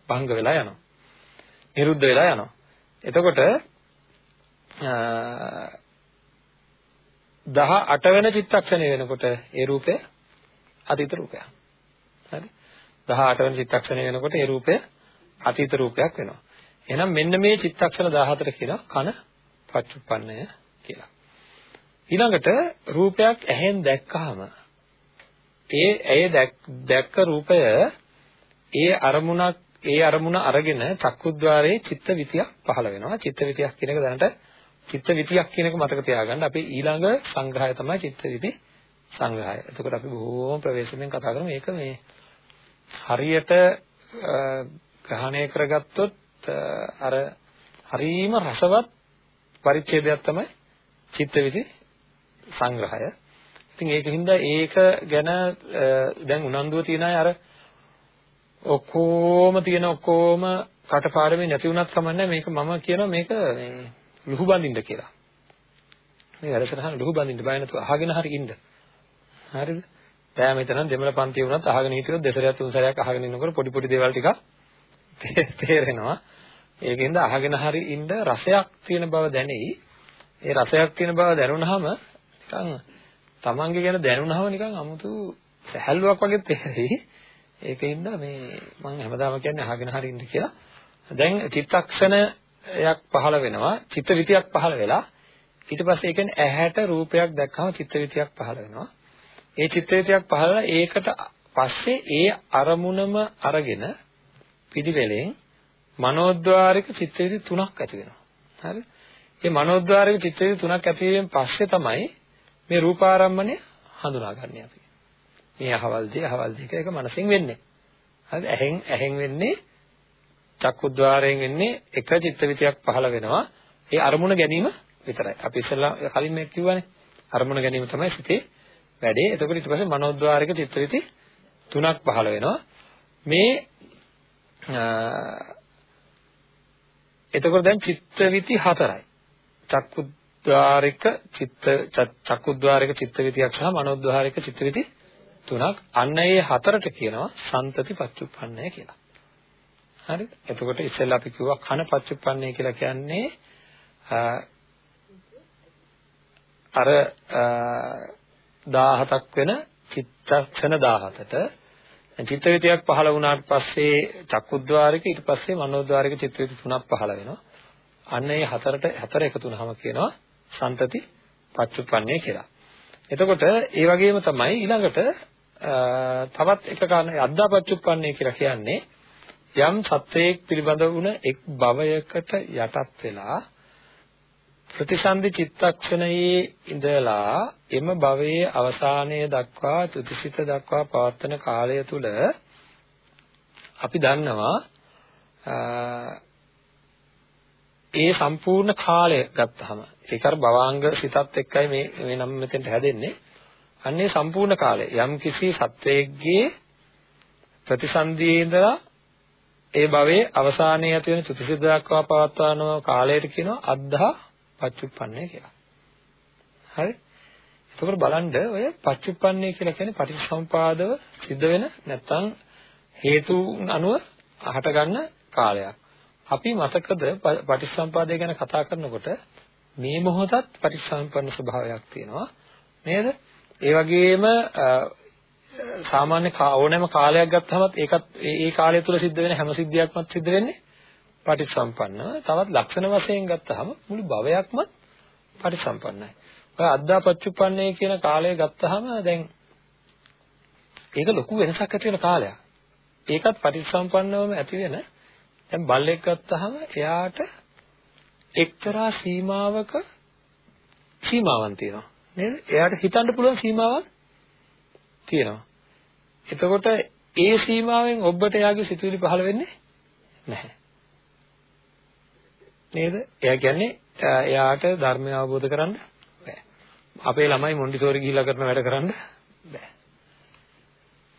භංග වෙලා යනවා. නිරුද්ධ වෙලා යනවා. එතකොට 18 වෙනි චිත්තක්ෂණය වෙනකොට ඒ රූපය අතීත රූපයක්. හරි? 18 වෙනි චිත්තක්ෂණය වෙනකොට ඒ රූපය අතීත රූපයක් වෙනවා. එහෙනම් මෙන්න මේ චිත්තක්ෂණ 14 කියනවා කන පච්චුප්පන්නය කියලා. ඊළඟට රූපයක් ඇහෙන් දැක්කහම ඒ ඇය දැක්ක රූපය ඒ අරමුණක් ඒ අරමුණ අරගෙන චක්කුද්්වාරයේ චිත්ත විතියක් පහළ වෙනවා. චිත්ත විතියක් කියන එක දැනට චිත්ත විතියක් කියන එක මතක තියාගන්න. අපි ඊළඟ සංග්‍රහය තමයි චිත්ත විති සංග්‍රහය. එතකොට අපි බොහෝම ප්‍රවේශමෙන් කතා කරමු. මේක මේ හරියට ග්‍රහණය කරගත්තොත් අර හරීම රසවත් පරිච්ඡේදයක් තමයි චිත්තවිදි සංග්‍රහය. ඉතින් ඒකින්ද ඒක ගැන දැන් උනන්දුව තියන අය අර ඔක්කොම තියෙන ඔක්කොම කටපාඩමේ නැති වුණත් කමන්නේ මේක මම කියනවා මේක මේ ලුහු බඳින්න කියලා. මේ වැඩසටහන ලුහු බඳින්න බය නැතුව අහගෙන හරි ඉන්න. හරිද? දැන් මෙතන දෙමළ පන්තිය වුණත් අහගෙන හිටියොත් දෙසරයක් තුන් සැරයක් අහගෙන ඉන්නකොට පොඩි පොඩි දේවල් ටිකක් තේරෙනවා. ඒකෙන්ද අහගෙන හරි ඉන්න රසයක් තියෙන බව දැනෙයි. ඒ රසයක් තියෙන බව දැනුණාම නිකන් තමන්ගේ ගැන දැනුණාම නිකන් 아무තු සැහැල්ලුවක් වගේ තේරෙයි. ඒකින්ද මේ මම හැමදාම කියන්නේ අහගෙන හරි ඉන්න කියලා. දැන් චිත්තක්ෂණයක් පහළ වෙනවා. චිත්ත විතියක් පහළ වෙලා ඊට පස්සේ ඒ කියන්නේ ඇහැට රූපයක් දැක්කම චිත්ත විතියක් පහළ වෙනවා. ඒ චිත්ත විතියක් පහළ ඒකට පස්සේ ඒ අරමුණම අරගෙන පිළිවෙලෙන් මනෝද්වාරික චිත්තවිදි තුනක් ඇති වෙනවා. හරි? මේ මනෝද්වාරික චිත්තවිදි තුනක් ඇති වීමෙන් පස්සේ තමයි මේ රූපාරම්මණය හඳුනාගන්නේ අපි. මේ අහවල් දේ අහවල් දේ එක මනසින් වෙන්නේ. හරිද? ඇහෙන් ඇහෙන් වෙන්නේ චක්කුද්්වාරයෙන් වෙන්නේ එක චිත්තවිතියක් පහළ වෙනවා. ඒ අරමුණ ගැනීම විතරයි. අපි ඉස්සෙල්ලා කලින් මේ කිව්වනේ. අරමුණ ගැනීම තමයි සිතේ වැඩේ. එතකොට ඊට පස්සේ මනෝද්වාරික චිත්තවිති තුනක් පහළ වෙනවා. මේ එතකොට දැන් චිත්තවිති හතරයි. චක්කුද්්වාරික චිත්ත චක්කුද්්වාරික චිත්තවිතියක් සහ මනෝද්්වාරික චිත්තවිති තුනක්. අන්න ඒ හතරට කියනවා සන්තති පච්චුප්පන්නය කියලා. හරිද? එතකොට ඉස්සෙල්ලා අපි කිව්වා කන පච්චුප්පන්නය කියලා කියන්නේ අර 17ක් වෙන චිත්තක්ෂණ 17ට චිත්තවිතියක් පහළ වුණාට පස්සේ චක්කුද්්වාරික ඊට පස්සේ මනෝද්වාරික චිත්තවිති තුනක් පහළ වෙනවා. අන්න ඒ හතරට හතර එකතු වුනහම කියනවා සන්තති පච්චුප්පන්නේ කියලා. එතකොට ඒ වගේම තමයි ඊළඟට තවත් එක කාරණා අද්දාපච්චුප්පන්නේ කියලා කියන්නේ යම් සත්වයක් පිළිබඳ වුණ එක් භවයකට යටත් වෙලා ප්‍රතිසන්දි චිත්තක්ෂණයේ ඉඳලා එම භවයේ අවසානය දක්වා තුතිසිත දක්වා පවත්වන කාලය තුල අපි දන්නවා ඒ සම්පූර්ණ කාලය ගත්තහම ඒක අර භවාංග සිතත් එක්කයි මේ මේ නම් මෙතෙන්ට හැදෙන්නේ අන්නේ සම්පූර්ණ කාලය යම් කිසි සත්වයේගේ ප්‍රතිසන්දියේ ඉඳලා ඒ භවයේ අවසානයේ ඇති වෙන තුතිසිත දක්වා පවත්වන කාලයට කියනවා අද්දා පච්චුප්පන්නේ කියලා. හරි? එතකොට බලන්න ඔය පච්චුප්පන්නේ කියලා කියන්නේ පටිච්චසමුපාදව සිද්ධ වෙන නැත්නම් හේතුන් අනුව අහට ගන්න කාලයක්. අපි මතකද පටිච්චසමුපාදය ගැන කතා කරනකොට මේ මොහොතත් පටිච්චසමුප්පන්න ස්වභාවයක් තියෙනවා. නේද? ඒ වගේම සාමාන්‍ය ඕනෑම කාලයක් ගත්තහමත් ඒකත් ඒ කාලය තුල සිද්ධ වෙන හැම සිද්ධියක්මත් සිද්ධ වෙන්නේ පටිසම්පන්නව තවත් ලක්ෂණ වශයෙන් ගත්තහම මුළු භවයක්ම පටිසම්පන්නයි. ඔය අද්දාපච්චුප්පන්නේ කියන කාලය ගත්තහම දැන් ඒක ලොකු වෙනසක් ඇති වෙන කාලයක්. ඒකත් පටිසම්පන්නවම ඇති වෙන දැන් බල්ලෙක් ගත්තහම එයාට එක්තරා සීමාවක සීමාවන් තියෙනවා. නේද? එයාට හිතන්න පුළුවන් සීමාවක් තියෙනවා. එතකොට ඒ සීමාවෙන් ඔබට එයාගේ සිතුවිලි පහළ වෙන්නේ නැහැ. නේද? එයා කියන්නේ එයාට ධර්මය අවබෝධ කරගන්න බෑ. අපේ ළමයි මොන්ඩිසෝරි ගිහිල්ලා කරන වැඩ කරන්න බෑ.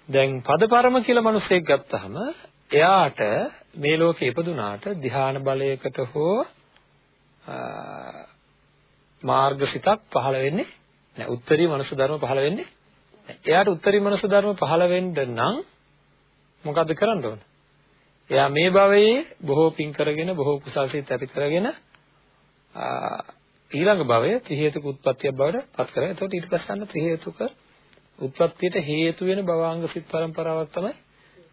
දැන් පදපරම කියලා මිනිස්සෙක් ගත්තාම එයාට මේ ලෝකේ ඉපදුනාට ධ්‍යාන බලයකට හෝ මාර්ගසිතක් පහළ වෙන්නේ නැහැ. උත්තරී මනුෂ්‍ය ධර්ම පහළ වෙන්නේ නැහැ. එයාට උත්තරී මනුෂ්‍ය ධර්ම පහළ වෙන්න නම් මොකද්ද කරන්න ඕන? එයා මේ භවයේ බොහෝ පින් කරගෙන බොහෝ කුසල්සිත ඇති කරගෙන ඊළඟ භවය ත්‍රි හේතුක උත්පත්තියක් බවට පත් කරගන්න. එතකොට ඊට පස්සේ අන්න ත්‍රි හේතුක උත්පත්තියට හේතු වෙන භවාංග සිත් පරම්පරාවක් තමයි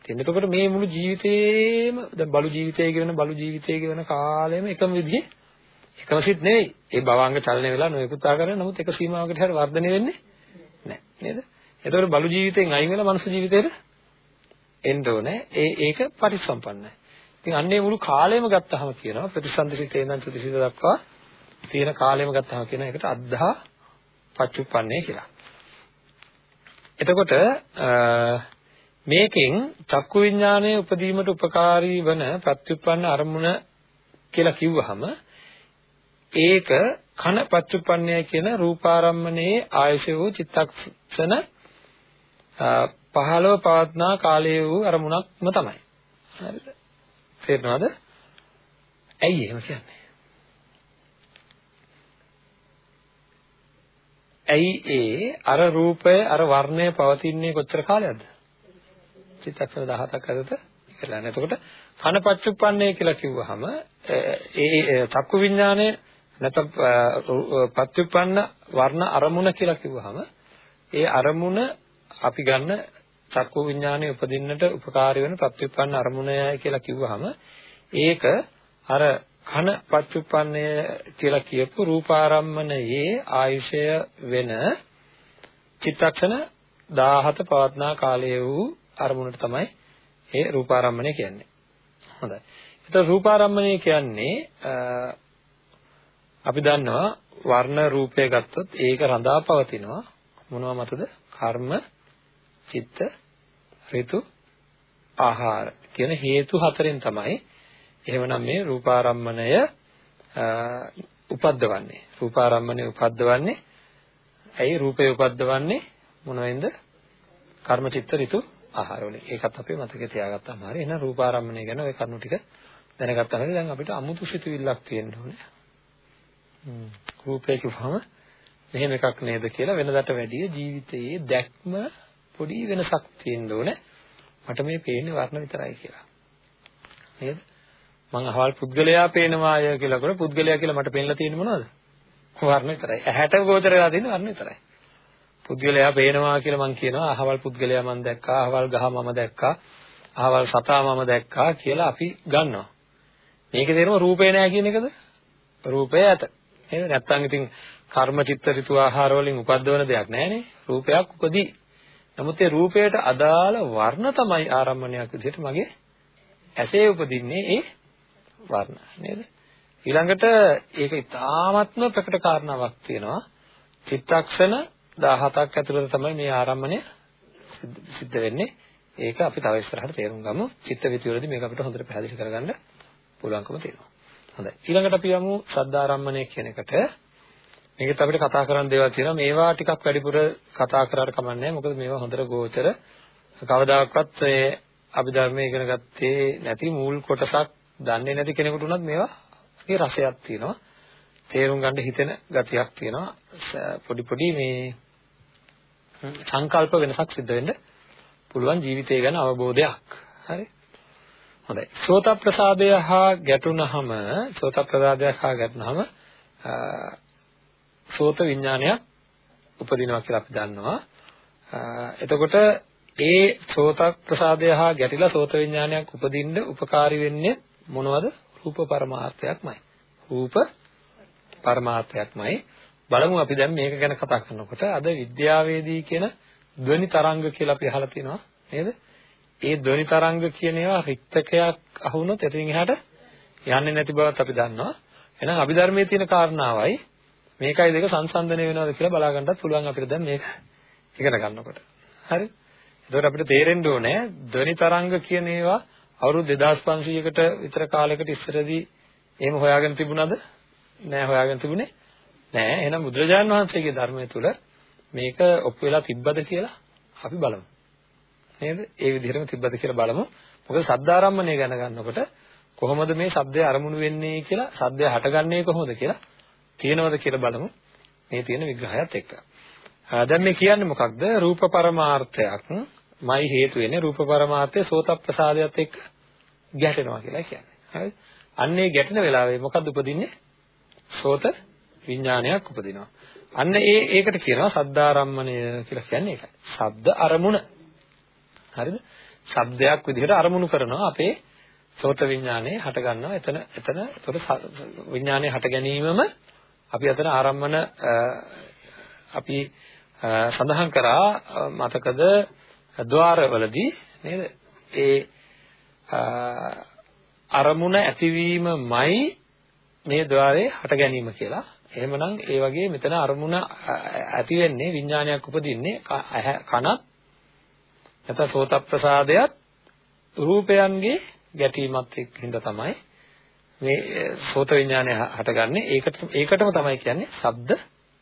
තියෙන්නේ. එතකොට මේ මුළු ජීවිතේම දැන් බලු ජීවිතය කියන බලු ජීවිතය කියන කාලෙම එකම විදිහේ එකම සිත් නෙවෙයි. ඒ භවාංග චලනය වෙලා නොයෙකුත් ආකාරයෙන් නමුත් එක සීමාවකට හැර වර්ධනය වෙන්නේ නැහැ. නේද? එතකොට බලු ජීවිතෙන් අයින් වෙලා මනුස්ස ජීවිතේට එන්න ඕනේ. ඒ ඒක පරිසම්පන්නයි. ඉතින් අන්නේ මුළු කාලයම ගත්තාම කියනවා ප්‍රතිසන්දිසිතේ ඉඳන් චුතිසිත දක්වා තියෙන කාලයම ගත්තාම කියන එකට අද්ධා පච්චුප්පන්නේ කියලා. එතකොට මේකෙන් චක්කු විඥානයේ උපදීමට උපකාරී වන ප්‍රත්‍යুৎපන්න අරමුණ කියලා කිව්වහම ඒක කන පච්චුප්පන්නය කියන රූපාරම්මණයේ ආයශ වූ චිත්තක්ෂණ 15 පවත්නා කාලයේ වූ අරමුණක්ම තමයි. හරිද? තේරෙනවද? ඇයි එහෙම කියන්නේ? ඇයි ඒ අර රූපය අර වර්ණය පවතින්නේ කොච්චර කාලයක්ද? චිත්තක්ෂණ 17ක් ඇතුළත කියලා. එතකොට කනපච්චුප්පන්නේ කියලා කිව්වහම ඒ චක්කු විඥානය නැත්නම් පච්චුප්පන්න වර්ණ අරමුණ කියලා කිව්වහම ඒ අරමුණ අපි ගන්න චක්කු විඥානයේ උපදින්නට උපකාරී වෙන ප්‍රත්‍යুৎපන්න අරමුණය කියලා කිව්වහම ඒක අර කන පච්චුප්පන්නය කියලා කියපු රූපාරම්මණයේ ආයුෂය වෙන චිත්තක්ෂණ 17 පවත්නා කාලයේ වූ අරමුණට තමයි ඒ රූපාරම්මණය කියන්නේ. හොඳයි. එතකොට රූපාරම්මණය කියන්නේ අපි දන්නවා වර්ණ රූපය ගත්තොත් ඒක රඳා පවතිනවා මොනවා මතද? කර්ම, චිත්ත, ඍතු, ආහාර කියන හේතු හතරෙන් තමයි එහෙමනම් මේ රූපාරම්මණය උපද්දවන්නේ. රූපාරම්මණය උපද්දවන්නේ ඇයි රූපය උපද්දවන්නේ මොනවෙන්ද? කර්ම චිත්ත ඍතු ආහාර වලින්. ඒකත් අපි මතකේ තියාගත්තාම හරි. එහෙනම් රූපාරම්මණය ගැන ওই කරුණු ටික දැනගත්තාම දැන් අපිට අමුතු සිතුවිල්ලක් තියෙන්න ඕනේ. රූපය කිව්වම මෙහෙම එකක් නේද කියලා වෙනදාට වැඩිය ජීවිතයේ දැක්ම පොඩි වෙනසක් තියෙන්න ඕනේ. මට මේ පේන්නේ වර්ණ විතරයි කියලා. නේද? මං අහවල් පුද්ගලයා පේනවාය කියලා කර පුද්ගලයා කියලා මට පේන්නලා තියෙන්නේ මොනවද? වර්ණ විතරයි. ඇහැට ගෝචර වෙලා තියෙන වර්ණ විතරයි. පුද්ගලයා පේනවා කියලා මං කියනවා අහවල් පුද්ගලයා මං දැක්කා, අහවල් ගහ මම දැක්කා, අහවල් සතා මම දැක්කා කියලා අපි ගන්නවා. මේකේ තේරුම රූපේ නෑ කියන එකද? රූපය ඇත. නේද? නැත්තම් ඉතින් කර්ම චිත්ත ඍතු ආහාර වලින් උපද්දවන දෙයක් නෑනේ. රූපයක් උපදී. නමුත් ඒ රූපයට අදාළ වර්ණ තමයි ආරම්මණයක් විදිහට මගේ ඇසේ උපදින්නේ ඒ වර්ණ නේද? ඊළඟට ඒක ඉතාමත්ම ප්‍රකට කාරණාවක් තියෙනවා. චිත්තක්ෂණ 17ක් ඇතුළත තමයි මේ ආරම්මණය සිද්ධ වෙන්නේ. ඒක අපි තව ඉස්සරහට තේරුම් ගමු. චිත්ත විතිවලදී මේක අපිට හොඳට පැහැදිලි කරගන්න පුළුවන්කම තියෙනවා. හොඳයි. ඊළඟට අපි යමු සද්ධාරම්මණය කියන එකට. මේකත් අපිට කතා කරන්න දේවල් තියෙනවා. මේවා ටිකක් වැඩිපුර කතා කරාට කමන්නේ මොකද මේවා හොඳට ගෝචර. කවදාකවත් ඒ අභිධර්මයේ ඉගෙන ගත්තේ නැති මූල් කොටසක් දන්නේ නැති කෙනෙකුට උනත් මේවාගේ රසයක් තියෙනවා. තේරුම් ගන්න හිතෙන ගතියක් තියෙනවා. පොඩි පොඩි මේ සංකල්ප වෙනසක් සිද්ධ වෙන්න පුළුවන් ජීවිතය ගැන අවබෝධයක්. හරි. හොඳයි. සෝත ප්‍රසාදය හා ගැටුණහම සෝත ප්‍රසාදයක් හා ගැටුණහම සෝත විඥානයක් උපදිනවා කියලා අපි දන්නවා. එතකොට ඒ සෝත ප්‍රසාදය හා ගැටිලා සෝත විඥානයක් උපදින්න උපකාරී වෙන්නේ මොනවද? රූප පරමාර්ථයක්මයි. රූප පරමාර්ථයක්මයි. බලමු අපි දැන් මේක ගැන කතා කරනකොට අද විද්‍යාවේදී කියන ධ්වනි තරංග කියලා අපි අහලා තියෙනවා නේද? ඒ ධ්වනි තරංග කියන ඒවා රික්තකයක් අහුනොත් එතනින් එහාට යන්නේ නැති බවත් අපි දන්නවා. එහෙනම් අභිධර්මයේ තියෙන කාරණාවයි මේකයි දෙක සංසන්දනය වෙනවද කියලා බලා ගන්නත් පුළුවන් අපිට දැන් මේක ඉගෙන ගන්නකොට. හරි? එතකොට අපිට තේරෙන්න ඕනේ ධ්වනි තරංග කියන ඒවා අවුරුදු 2500කට විතර කාලයකට ඉස්සරදී එහෙම හොයාගෙන තිබුණාද? නෑ හොයාගෙන තිබුණේ නෑ. එහෙනම් බුදුරජාණන් වහන්සේගේ ධර්මය තුල මේක ඔප්පු වෙලා තිබ්බද කියලා අපි බලමු. නේද? ඒ විදිහටම තිබ්බද කියලා බලමු. මොකද සද්දාරම්මණය ගැන ගන්නකොට කොහොමද මේ ශබ්දය අරමුණු වෙන්නේ කියලා ශබ්දය හටගන්නේ කොහොමද කියලා තියෙනවද කියලා බලමු. මේ තියෙන විග්‍රහයත් එක්ක. දැන් මේ කියන්නේ මොකක්ද? රූප පරමාර්ථයක් මයි හේතු වෙන්නේ රූප පරමාර්ථයේ සෝත ප්‍රසාදයට එක්ක ගැටෙනවා කියලා කියන්නේ. හරිද? අන්නේ ගැටෙන වෙලාවේ මොකද්ද උපදින්නේ? සෝත විඥානයක් උපදිනවා. අන්න ඒ ඒකට කියනවා සද්දාරම්මණය කියලා කියන්නේ ඒකයි. ශබ්ද අරමුණ. හරිද? ශබ්දයක් විදිහට අරමුණු කරනවා අපේ සෝත විඥානේ හට ගන්නවා. එතන එතන එතකොට විඥානේ හට ගැනීමම අපි අතන ආරම්මන අපි සඳහන් කරා මතකද ద్వාරවලදී නේද? ඒ අරමුණ ඇතිවීමමයි මේ ద్వාරේ හට ගැනීම කියලා එහෙමනම් ඒ වගේ මෙතන අරමුණ ඇති වෙන්නේ විඥානයක් උපදින්නේ කනත් නැත්නම් සෝත ප්‍රසාදයක් රූපයන්ගේ ගැටීමත් එක්කින්ද තමයි මේ සෝත විඥානය හටගන්නේ. ඒකට ඒකටම තමයි කියන්නේ ශබ්ද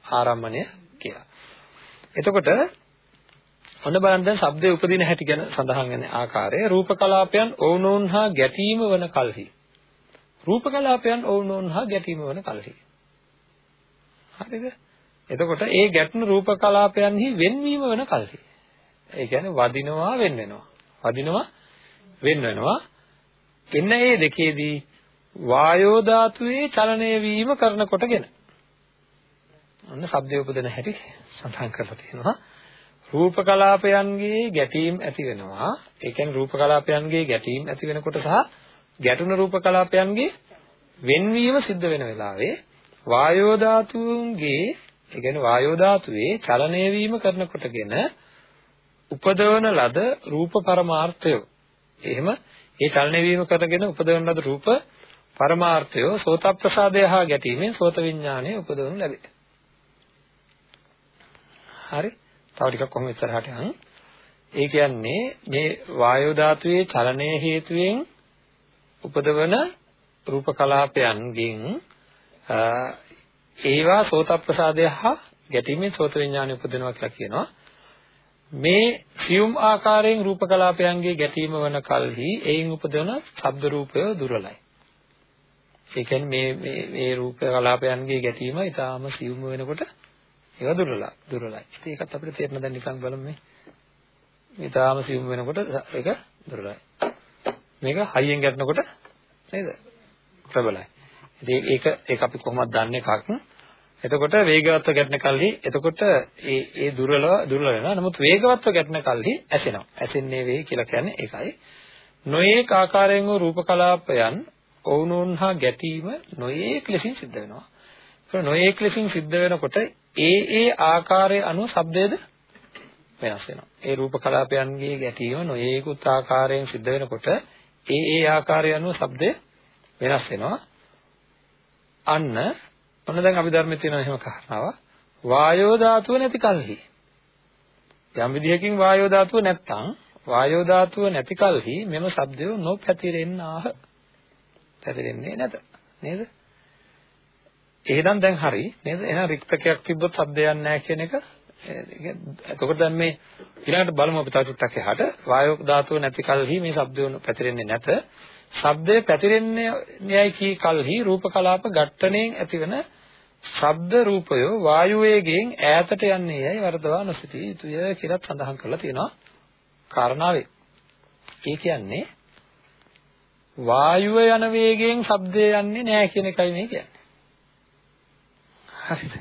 ආරම්මණය කියලා. එතකොට ඔන්න බලන්න දැන් ශබ්දයේ උපදින හැටි ගැන සඳහන් වෙන ආකාරය. රූප කලාපයන් ඕනෝන් හා ගැටීම වන කල්හි. රූප කලාපයන් ඕනෝන් හා ගැටීම වන කල්හි. හරිද? එතකොට ඒ ගැටුණු රූප කලාපයන්හි වෙන්වීම වන කල්හි. ඒ කියන්නේ වදිනවා වෙන් වෙනවා වදිනවා වෙන් වෙනවා එන්න ඒ දෙකේදී වායෝ ධාතුවේ චලනය වීම කරන කොටගෙන අන්න ශබ්දයේ උපදින හැටි සඳහන් කරලා තියෙනවා. රූප කලාපයන්ගේ ගැටීම් ඇති වෙනවා. ඒ කියන්නේ රූප කලාපයන්ගේ ගැටීම් ඇති වෙනකොට සහ ගැටුණු රූප කලාපයන්ගේ වෙන්වීම සිද්ධ වෙන වෙලාවේ වායෝ ධාතුන්ගේ ඒ කියන්නේ වායෝ ධාතුවේ චලනය වීම කරනකොටගෙන උපදවන ලද රූප පරමාර්ථය. එහෙම ඒ චලනය වීම කරගෙන උපදවන ලද රූප පරමාර්ථය සෝත ප්‍රසාදය හා ගැටීමෙන් සෝත විඥානය උපදවනු ලැබේ. හරි තව ටිකක් කොහොම ඉස්සරහට යන් ඒ කියන්නේ මේ වායෝ ධාතුවේ චලනය හේතුවෙන් උපදවන රූප කලාපයන්ගෙන් ඒවා සෝත ප්‍රසාදය හා ගැටීමේ සෝත විඥානය උපදිනවා කියලා කියනවා මේ සියුම් ආකාරයෙන් රූප කලාපයන්ගේ ගැටීම වන කල්හි එයින් උපදවන ශබ්ද රූපය දුර්වලයි ඒ කියන්නේ මේ මේ මේ රූප කලාපයන්ගේ ගැටීම ඊටාම සියුම් වෙනකොට ඒවා දුර්වලයි. දුර්වලයි. ඉතින් ඒකත් අපිට තේරෙන දැන් නිකන් බලමු මේ. මේ තාම සියුම් වෙනකොට ඒක දුර්වලයි. මේක හයියෙන් ගැටෙනකොට නේද? ප්‍රබලයි. ඉතින් ඒක ඒක අපි කොහොමද දන්නේ එකක්. එතකොට වේගවත්ව ගැටෙන කල්හි එතකොට ඒ ඒ දුර්වල දුර්වල වෙනවා. නමුත් වේගවත්ව ගැටෙන කල්හි ඇසෙනවා. ඇසෙන්නේ වේ කියලා කියන්නේ ඒකයි. නොයේක ආකාරයෙන් වූ රූප කලාපයන් ඔවුනොන් හා ගැටීම නොයේක ලෙසින් සිද්ධ වෙනවා. ඒක නොයේක ලෙසින් සිද්ධ වෙනකොට ඒ ඒ ආකාරය අනුව ශබ්දයේද වෙනස් වෙනවා. ඒ රූප කලාපයන්ගේ ගැටීම නොයේකුත් ආකාරයෙන් සිද්ධ වෙනකොට ඒ ඒ ආකාරය අනුව ශබ්දය වෙනස් වෙනවා. අන්න ඔන්න දැන් අපි ධර්මයේ තියෙන එහෙම කාරණාව. වායෝ ධාතුව නැති කල්හි. යම් විදිහකින් වායෝ ධාතුව නැත්තම් වායෝ ධාතුව නැති කල්හි මෙම ශබ්දය නොපැතිරෙන්නාහ. පැතිරෙන්නේ නැත. නේද? එහෙනම් දැන් හරි. නේද? එහෙනම් රික්තකයක් තිබ්බොත් ශබ්දයක් නැහැ කියන එක. එතකොට දැන් මේ ඊළඟට බලමු අපි තව චුට්ටක් එහාට. වායෝ ධාතුව නැති කල්හි මේ ශබ්දය පැතිරෙන්නේ නැත. ශබ්දය පැතිරෙන්නේ යයි කී කලෙහි රූප කලාප ඝට්ටණයෙන් ඇතිවන ශබ්ද රූපය වායු වේගයෙන් ඈතට යන්නේ යයි වර්ධවා නොසිතී යුතුය කියලා සඳහන් කරලා තියෙනවා කාරණාවේ. ඒ කියන්නේ වායුව යන වේගයෙන් ශබ්දය යන්නේ නැහැ කියන එකයි මේ කියන්නේ. හරිද?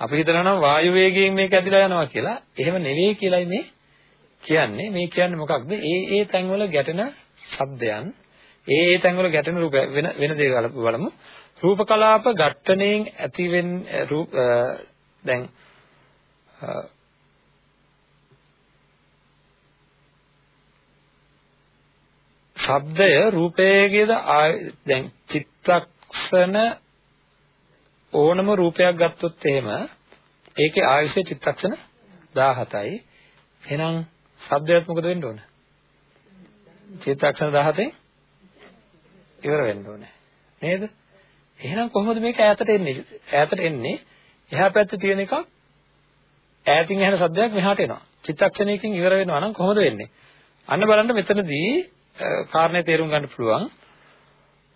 අපි හිතනවා නම් වායු වේගයෙන් මේක ඇදිලා යනවා කියලා. එහෙම නෙවෙයි කියලායි මේ කියන්නේ. මේ කියන්නේ මොකක්ද? ඒ ඒ තැන්වල ගැටෙන ශබ්දයන් ඒ ඒ තැන්වල ගැටෙන රූප වෙන වෙන දේ බලමු. රූප කලාප ඝට්ටණයෙන් ඇති වෙන රූප දැන් ශබ්දය රූපයේද දැන් චිත්තක්ෂණ ඕනම රූපයක් ගත්තොත් එහෙම ඒකේ ආයුෂය චිත්තක්ෂණ 17යි. එහෙනම් ශබ්දයක් මොකද වෙන්න ඕන? චිත්තක්ෂණ 17න් ඉවර වෙන්න ඕනේ. නේද? එහෙනම් කොහොමද මේක ඈතට එන්නේ? ඈතට එන්නේ එහා පැත්තේ තියෙන එකක් ඈතින් ඇහෙන ශබ්දයක් මෙහාට එනවා. චිත්තක්ෂණයකින් ඉවර වෙනවා නම් කොහොමද වෙන්නේ? අන්න බලන්න මෙතනදී කාරණේ තේරුම් ගන්න පුළුවන්.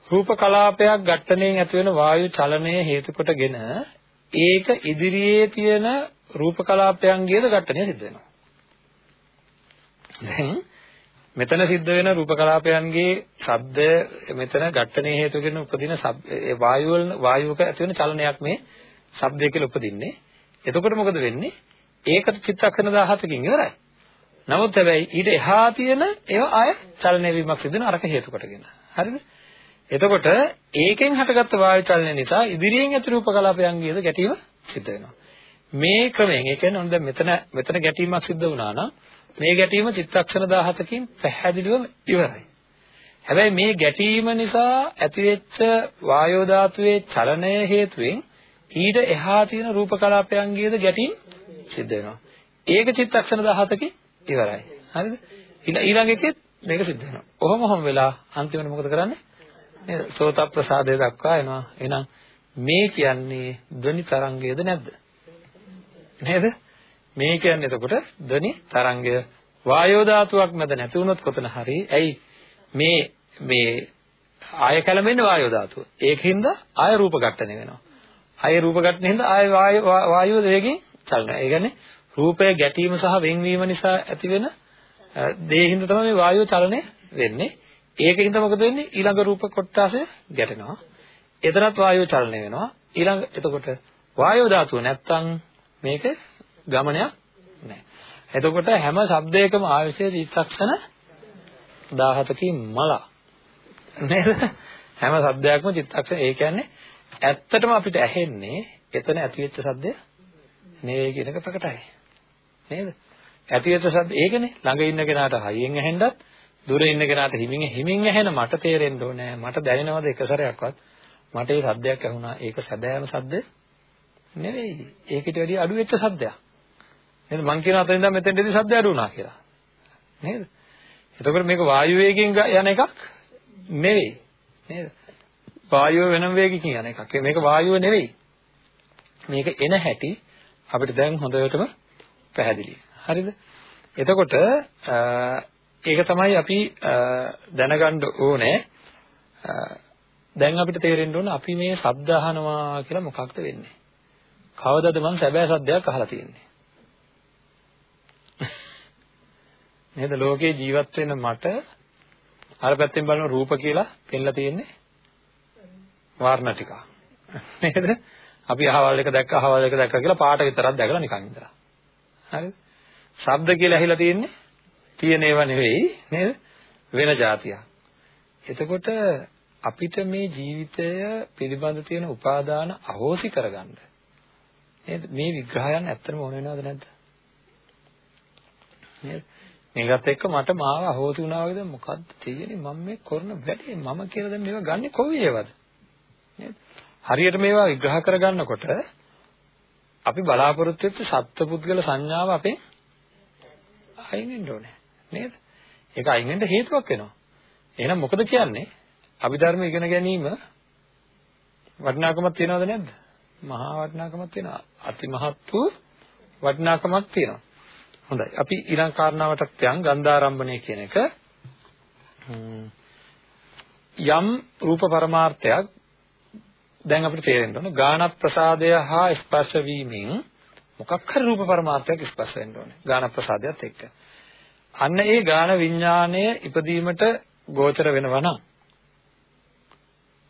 රූප කලාපයක් ඝට්ටණයෙන් ඇති වෙන වායු චලනය හේතු කොටගෙන ඒක ඉදිරියේ තියෙන රූප කලාපයන්ගේද ඝට්ටණය සිද්ධ වෙනවා. දැන් මෙතන සිද්ධ වෙන රූප කලාපයන්ගේ ශබ්දය මෙතන ඝට්ටණය හේතු කරගෙන උපදින ඒ වායු වල වායුවක ඇති වෙන චලනයක් මේ ශබ්දය කියලා උපදින්නේ. එතකොට මොකද වෙන්නේ? ඒකට චිත්තක්ෂණ 17කින් ඉවරයි. නමුත් හැබැයි ඊට එහා තියෙන ඒවා ආය චලනය වීමක් සිදු වෙන අරක හේතු කොටගෙන. හරිද? එතකොට ඒකෙන් හටගත්ත වායු චලනය නිසා ඉදිරියෙන් ඇති රූප කලාපයන්ගේද ගැටීම සිද්ධ වෙනවා. මේ ක්‍රමයෙන් ඒ කියන්නේ ඔන්න දැන් මෙතන මෙතන ගැටීමක් සිද්ධ වුණා නම් මේ ගැටීම චිත්තක්ෂණ 17කින් පැහැදිලිවම ඉවරයි. හැබැයි මේ ගැටීම නිසා ඇතිවෙච්ච වායෝ ධාතුවේ චලනය හේතුවෙන් ඊට එහා තියෙන රූප කලාපයන්ගේද ගැටීම් සිද්ධ වෙනවා. ඒක චිත්තක්ෂණ 17කින් ඉවරයි. හරිද? ඊළඟ එකෙත් මේක සිද්ධ වෙනවා. ඔහොම ඔහොම වෙලා අන්තිමට මොකද කරන්නේ? නේද? සෝත ප්‍රසාදය දක්වා එනවා. එහෙනම් මේ කියන්නේ ධ්වනි තරංගයද නැද්ද? නේද? මේ කියන්නේ එතකොට ධ්වනි තරංගය වායෝ ධාතුවක් මැද නැති වුණොත් කොතන හරි ඇයි මේ මේ ආය කැළඹෙන්නේ වායෝ ධාතුව. ඒකින්ද ආය රූප ඝට්ටණය වෙනවා. ආය රූප ඝට්ටණය හින්දා ආය වායුව වේගෙන් චලනවා. ඒ කියන්නේ රූපය ගැටීම සහ වෙන්වීම නිසා ඇතිවෙන දේ හින්දා තමයි මේ වායුව චලනය වෙන්නේ. ඒකින්ද මොකද වෙන්නේ? ඊළඟ රූප කොටාසය ගැටෙනවා. එතරම් වායුව චලනය වෙනවා. ඊළඟ එතකොට වායෝ ධාතුව නැත්තම් මේක ගමනයක් නැහැ. එතකොට හැම ශබ්දයකම ආවිෂයේ චිත්තක්ෂණ 17කින් මල නේද? හැම ශබ්දයක්ම චිත්තක්ෂණ ඒ කියන්නේ ඇත්තටම අපිට ඇහෙන්නේ එතන ඇතිවෙච්ච ශබ්දය නෙවෙයි කියන එක ප්‍රකටයි. නේද? ඇතිවෙච්ච ශබ්ද ඒකනේ ළඟ ඉන්න කෙනාට හයියෙන් ඇහෙන්නත් දුර ඉන්න කෙනාට හිමින් හිමින් ඇහෙන මට තේරෙන්න ඕනේ මට දැනෙනවද එක සැරයක්වත් මට ඒ සද්දයක් ඇහුණා ඒක සැබෑම සද්ද නෙවෙයි ඒකට වැඩිය අඩු වෙච්ච සද්දයක් නේද මං කියන අතරින් ඉඳන් මෙතෙන්ටදී සද්ද අඩු වුණා කියලා. නේද? එතකොට මේක වායු වේගයෙන් යන එකක් නෙවෙයි. නේද? වායුව වෙනම වේගකින් යන එකක්. මේක වායුව නෙවෙයි. මේක එන හැටි අපිට දැන් හොඳටම පැහැදිලි. හරිද? එතකොට ඒක තමයි අපි දැනගන්න ඕනේ. දැන් අපිට තේරෙන්න ඕන අපි මේ ශබ්ද අහනවා කියලා මොකක්ද වෙන්නේ? කවදාද මම සැබෑ සද්දයක් අහලා තියෙන්නේ? නේද ලෝකේ ජීවත් වෙන මට අර පැත්තෙන් බලන රූප කියලා පෙන්ලා තියෙන්නේ වර්ණ ටික. නේද? අපි අහවල් එක දැක්ක අහවල් එක දැක්ක කියලා පාට විතරක් දැකලා නිකන් ඉඳලා. හරිද? ශබ්ද කියලා ඇහිලා තියෙන්නේ තියෙන ඒවා නෙවෙයි නේද? වෙන જાතියක්. එතකොට අපිට මේ ජීවිතය පිළිබඳ තියෙන උපාදාන අහෝසි කරගන්න නේද? මේ විග්‍රහයන් ඇත්තටම ඕන වෙනවද නැද්ද? නේද? මේකත් එක්ක මට මාව අහෝසි වුණා වගේද මොකද්ද තියෙන්නේ මම මේ කරන වැඩේ මම කියලා දැන් මේවා ගන්නෙ කොහේවද? නේද? හරියට මේවා විග්‍රහ කරගන්නකොට අපි බලාපොරොත්තු වෙච්ච සත්පුද්ගල සංඥාව අපේ අයින් වෙන්න ඕනේ. නේද? ඒක අයින් වෙන්න හේතුවක් වෙනවා. එහෙනම් මොකද කියන්නේ? අභිධර්ම ඉගෙන ගැනීම වටිනාකමක් තියනවද නැද්ද? මහා වටිනාකමක් තියෙනවා. අති මහත් වූ වටිනාකමක් තියෙනවා. හොඳයි. අපි ඊළඟ කාරණාවටත් යන් ගන්ධාරම්භණය කියන එක යම් රූප පරමාර්ථයක් දැන් අපිට තේරෙන්න ඕන ගාන ප්‍රසාදය හා ස්පර්ශ වීමෙන් මොකක් හරි රූප පරමාර්ථයක් ස්පර්ශ වෙන්න ඕනේ. ගාන ප්‍රසාදයට එක්ක. අන්න ඒ ගාන විඥාණය ඉපදීමට ගෝචර වෙනවා නම්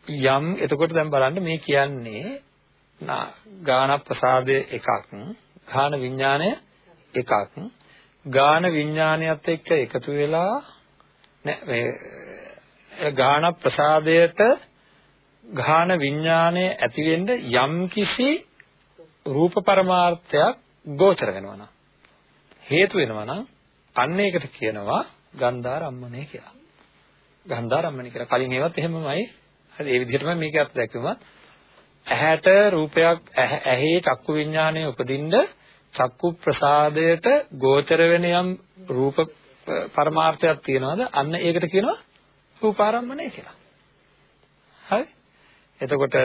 යම් එතකොට දැන් බලන්න මේ කියන්නේ ගාන ප්‍රසාදය එකක් ගාන විඥාණය එකක් ගාන විඥානයත් එක්ක එකතු වෙලා නෑ මේ ගාහන ප්‍රසාදයට ගාහන විඥානය ඇති වෙන්න යම්කිසි රූප පරමාර්ථයක් ගෝචර වෙනවා නම් හේතු වෙනවා නම් අන්න ඒකට කියනවා ගන්ධාරම්මණය කියලා. ගන්ධාරම්මණය කියලා. කලින් ඒවත් එහෙමමයි. හරි ඒ විදිහටම මේක අත් දැක්වුවා. ඇහැට රූපයක් ඇහි චක්කු විඥානය උපදින්න චක්කු ප්‍රසාදයට ගෝචර වෙන යම් රූප පරමාර්ථයක් තියනවාද අන්න ඒකට කියනවා රූපාරම්මණය කියලා. හරි? එතකොට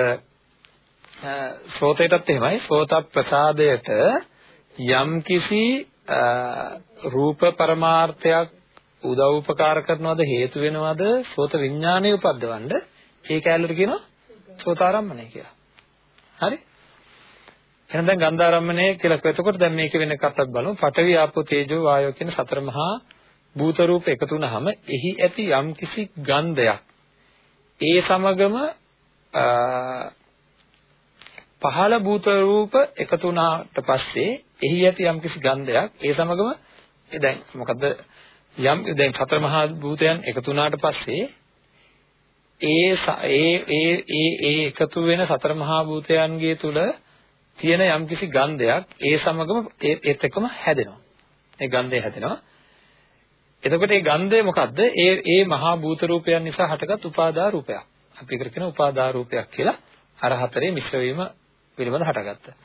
සෝතේටත් එහෙමයි සෝත ප්‍රසාදයට යම්කිසි රූප පරමාර්ථයක් උදව් උපකාර කරනවද හේතු වෙනවද සෝත විඥානය උපද්දවන්න ඒ කැලලට කියනවා සෝතාරම්මණය කියලා. හරි? එහෙනම් දැන් ගන්ධාරම්මණය කියලා කිව්ව. එතකොට දැන් මේක වෙන එකක් බලමු. පඨවි ආපෝ තේජෝ වායෝ කියන සතර මහා භූත රූප එකතු වුනහම එහි ඇති යම්කිසි ගන්ධයක් ඒ සමගම පහළ භූත රූප එකතු වුණාට පස්සේ එහි ඇති යම්කිසි ගන්ධයක් ඒ සමගම දැන් මොකද යම් දැන් සතර මහා භූතයන් එකතු වුණාට පස්සේ ඒ ඒ ඒ ඒ ඒ එකතු වෙන සතර මහා භූතයන්ගේ තුල තියෙන යම්කිසි ගන්ධයක් ඒ සමගම ඒත් එක්කම හැදෙනවා. ඒ ගන්ධය හැදෙනවා. එතකොට මේ ගන්ධය මොකද්ද? ඒ ඒ මහා භූත රූපයන් නිසා හටගත් උපාදා රූපයක්. අපි ඒකට කියන උපාදා රූපයක් කියලා. අර හතරේ මිශ්‍ර වීම පිළිබඳ හටගත්තා.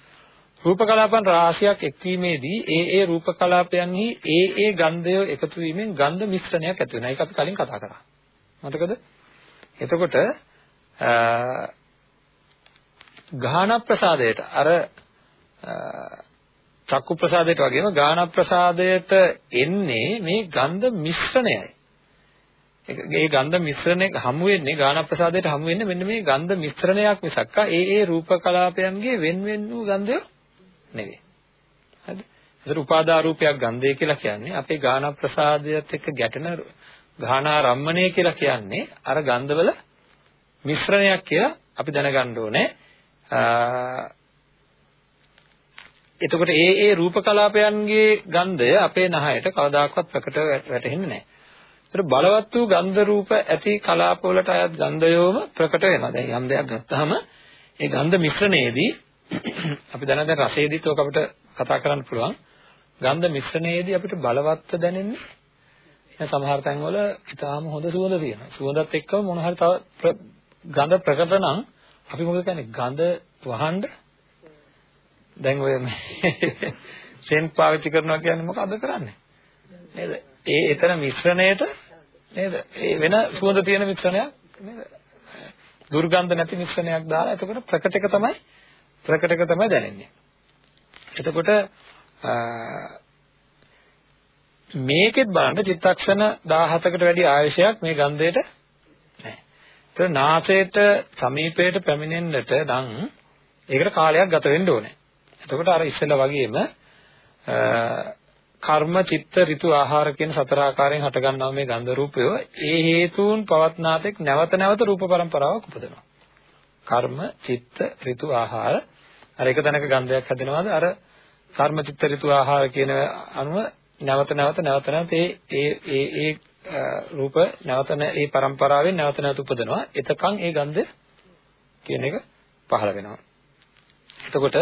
රූප කලාපන් රාශියක් එක්වීමේදී ඒ ඒ රූප කලාපයන්හි ඒ ඒ ගන්ධය එකතු වීමෙන් ගන්ධ මිශ්‍රණයක් ඇති වෙනවා. ඒක අපි කලින් කතා කරා. මතකද? එතකොට ගාහන ප්‍රසාදයට අර චක්කු ප්‍රසාදයට වගේම ගාහන ප්‍රසාදයට එන්නේ මේ ගන්ධ මිශ්‍රණයයි. ඒ ගන්ධ මිශ්‍රණය හමු වෙන්නේ ගාහන ප්‍රසාදයට හමු වෙන්නේ මෙන්න මේ ගන්ධ මිශ්‍රණයක් මිසක් ඒ ඒ රූප කලාපයන්ගේ වෙන වෙන වූ ගන්ධය නෙවෙයි. හරිද? ඒතර උපාදා රූපයක් ගන්ධය කියලා කියන්නේ අපේ ගාහන ප්‍රසාදයට එක්ක ගැටෙන ගාහනාරම්මණය කියලා කියන්නේ අර ගන්ධවල මිශ්‍රණයක් කියලා අපි දැනගන්න ඕනේ. එතකොට ඒ ඒ රූප කලාපයන්ගේ ගන්ධය අපේ නහයට කවදාකවත් ප්‍රකට වැටෙන්නේ නැහැ. ඒතර බලවත් වූ ගන්ධ රූප ඇති කලාපවලට අයත් ගන්ධයෝම ප්‍රකට වෙනවා. දැන් යම් දෙයක් ගත්තාම ඒ ගන්ධ මිශ්‍රණයේදී අපි දැන දැන් රසයේදීත් ඔක අපිට කතා කරන්න පුළුවන්. ගන්ධ මිශ්‍රණයේදී අපිට බලවත්ව දැනෙන්නේ දැන් සමහර තැන්වල ඉතාලම හොඳ සුවඳ තියෙනවා. සුවඳත් එක්කම මොන හරි තව ගඳ ප්‍රකට නම් අපි මොකද කියන්නේ? ගඳ වහන්න දැන් ඔය සෙන්ට් පාවිච්චි කරනවා කියන්නේ මොකද කරන්නේ? නේද? ඒ එතන මිශ්‍රණයට නේද? ඒ වෙන සුවඳ තියෙන මිශ්‍රණයක් නේද? දුර්ගන්ධ නැති මිශ්‍රණයක් දාලා එතකොට ප්‍රකට එක තමයි ප්‍රකට එක තමයි දැනෙන්නේ. එතකොට මේකෙත් බලන්න චිත්තක්ෂණ 17කට වැඩි ආයශයක් මේ ගන්ධයට නැහැ. ඒතර නාසයට සමීපයට පැමිණෙන්නට නම් ඒකට කාලයක් ගත වෙන්න ඕනේ. එතකොට අර ඉස්සෙල්ලා වගේම කර්ම චිත්ත ඍතු ආහාර කියන සතර ආකාරයෙන් හට ගන්නවා මේ ගන්ධ රූපය. ඒ හේතුන් පවත්නාතෙක් නැවත නැවත රූප પરම්පරාවක් උපදිනවා. කර්ම චිත්ත ඍතු ආහාර අර එක තැනක ගන්ධයක් හැදෙනවාද අර කර්ම චිත්ත ඍතු ආහාර කියන අනුව නැවත නැවත නැවත නැවත ඒ ඒ ඒ රූප නැවත ඒ પરම්පරාවෙන් නැවත නැවත උපදිනවා. එතකන් ඒ ගන්ධ කියන එක පහළ වෙනවා. එතකොට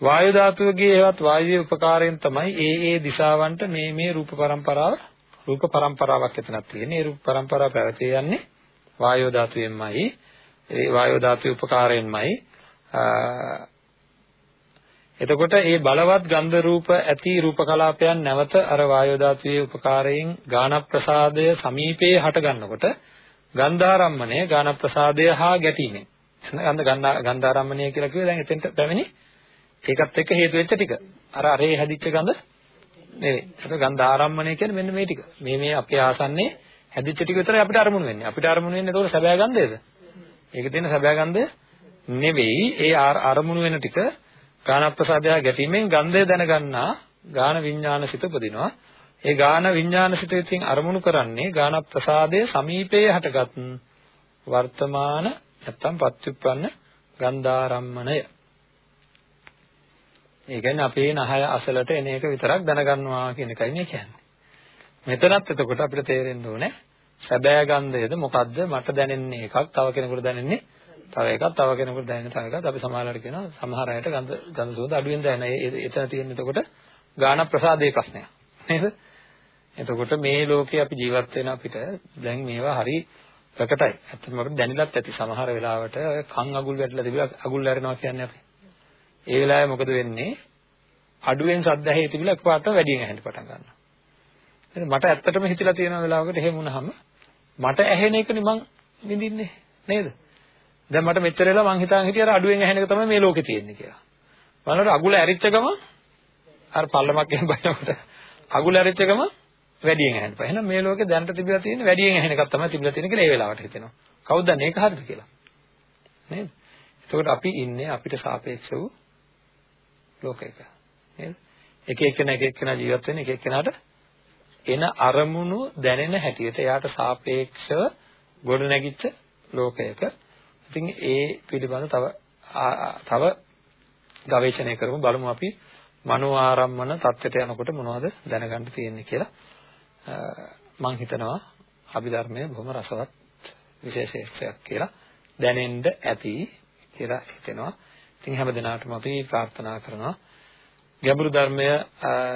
වායු ධාතුවගේ ඒවත් වායුවේ උපකාරයෙන් තමයි ඒ ඒ දිශාවන්ට මේ මේ රූප પરම්පරාව රූප પરම්පරාවක් එතනක් තියෙන්නේ. ඒ රූප પરම්පරාව පැවතී යන්නේ වායෝ ධාතුවෙන්මයි. ඒ වායෝ ධාතුවේ උපකාරයෙන්මයි එතකොට මේ බලවත් ගන්ධ රූප ඇති රූප කලාපයන් නැවත අර වායෝ ධාතුවේ උපකාරයෙන් ගාන ප්‍රසාදය සමීපයේ හට ගන්නකොට ගන්ධාරම්මණය ගාන ප්‍රසාදය හා ගැටීමෙන්. ගන්ධ ගන්ධාරම්මණය කියලා කිව්වේ දැන් එතෙන්ට පැමිණි. ඒකත් එක්ක හේතු වෙච්ච ටික. අර අරේ හැදිච්ච ගඳ නෙවෙයි. ඒක ගන්ධාරම්මණය කියන්නේ මෙන්න මේ ටික. මේ මේ අපේ ආසන්නේ හැදිච්ච ටික විතරයි අපිට අරමුණු වෙන්නේ. අපිට අරමුණු වෙන්නේ ඒතකොට සැබෑ ගන්ධයද? ඒක තියෙන සැබෑ ගන්ධය නෙවෙයි. ඒ අරමුණු වෙන ටික ගානප්‍රසාදය ගැටීමෙන් ගන්ධය දැනගන්නා ගාන විඥාන සිත උපදිනවා. ඒ ගාන විඥාන සිතෙන් අරමුණු කරන්නේ ගානප්‍රසාදයේ සමීපයේ හටගත් වර්තමාන නැත්තම් පත්‍යුප්පන්න ගන්ධාරම්මණය. ඒ කියන්නේ අපේ නහය අසලට එන එක විතරක් දැනගන්නවා කියන එකයි මේ කියන්නේ. මෙතනත් එතකොට අපිට තේරෙන්න ඕනේ සැබෑ ගන්ධයද මොකද්ද මට දැනෙන්නේ එකක් තව කෙනෙකුට දැනෙන්නේ තව එකක් තව කෙනෙකුට දැනෙන තව එකක් අපි සමහරවල්ට කියනවා සමහර අයට ගඳ ගඳ සුවඳ අඩුවෙන් දැනෙන. එතන තියෙන එතකොට ගාන ප්‍රසාදයේ ප්‍රශ්නයක්. නේද? එතකොට මේ ලෝකේ අපි ජීවත් වෙන අපිට දැන් මේවා හරි ප්‍රකටයි. ඇත්තටම අපිට දැනෙලත් ඇති සමහර වෙලාවට කන් අගුල් වැටලා තිබිලා අගුල් ඇරෙනවා කියන්නේ අපි. ඒ වෙලාවේ මොකද වෙන්නේ? අඩුවෙන් සද්ද ඇහි තිබිලා එකපාරටම වැඩියෙන් ඇහෙන්න පටන් ගන්නවා. එහෙනම් මට ඇත්තටම හිතලා තියෙන වෙලාවකට එහෙම වුණාම මට ඇහෙන එකනේ මං විඳින්නේ නේද? දැන් මට මෙච්චර වෙලා මං හිතාන් හිටියර අඩුවෙන් ඇහෙන එක තමයි මේ ලෝකේ තියෙන්නේ කියලා. බලනකොට අගුල ඇරිච්ච ගමන් අර පල්ලමක් එහෙම බලනකොට අගුල ඇරිච්ච ගමන් වැඩියෙන් ඇහෙනවා. එහෙනම් මේ ලෝකේ දැනට තිබිලා තියෙන වැඩියෙන් ඇහෙන එකක් තමයි තිබිලා තියෙන කියලා ඒ වෙලාවට හිතෙනවා. කවුද දන්නේ ඒක හරිද කියලා? නේද? එතකොට අපි ඉන්නේ අපිට සාපේක්ෂ වූ ලෝකයක. නේද? එක එක්කෙනා එක එක්කෙනා ජීවත් වෙන එක එක්කෙනාට එන අරමුණු දැනෙන හැටියට එයාට සාපේක්ෂව ගොඩ නැගිච්ච ලෝකයක. ඉතින් ඒ පිළිබඳ තව තව ගවේෂණය කරමු බලමු අපි මනෝ ආරම්මන தත්ත්වයට යනකොට මොනවද දැනගන්න තියෙන්නේ කියලා. මම හිතනවා අභිධර්මයේ බොහොම රසවත් විශේෂයක් කියලා දැනෙන්න ඇති කියලා හිතෙනවා. ඉතින් හැම දිනාටම අපි ප්‍රාර්ථනා කරනවා ගැඹුරු ධර්මය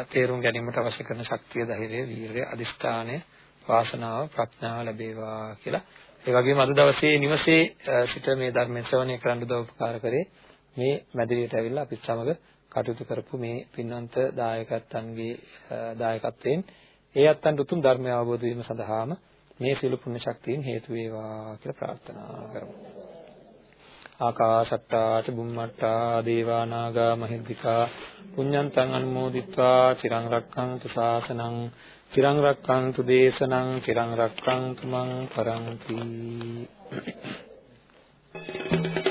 තේරුම් ගැනීමට අවශ්‍ය කරන ශක්තිය, ධෛර්යය, වීරිය, අදිෂ්ඨානය, වාසනාව, ප්‍රඥාව ලැබේවා කියලා. ඒ වගේම අද දවසේ නිවසේ සිට මේ ධර්මයේ ශ්‍රවණය කරන්න උදව් උපකාර කරේ මේ මැදිරියට ඇවිල්ලා අපිත් සමග කටයුතු කරපු මේ පින්වන්ත දායකයන්ගේ දායකත්වයෙන් ඒ අත්තන්ට උතුම් ධර්මය අවබෝධ වීම සඳහාම මේ සියලු පුණ්‍ය ශක්තියින් හේතු වේවා කියලා ප්‍රාර්ථනා කරමු. ආකාශට්ටා ච බුම්මට්ටා දේවා නාග මහිද්దికා පුඤ්ඤන්තං අනුමෝදිත්වා චිරං රක්ඛන්තු ශාසනං තිරං රක්칸තු දේශනං තිරං රක්칸තු මං පරන්ති Thank you.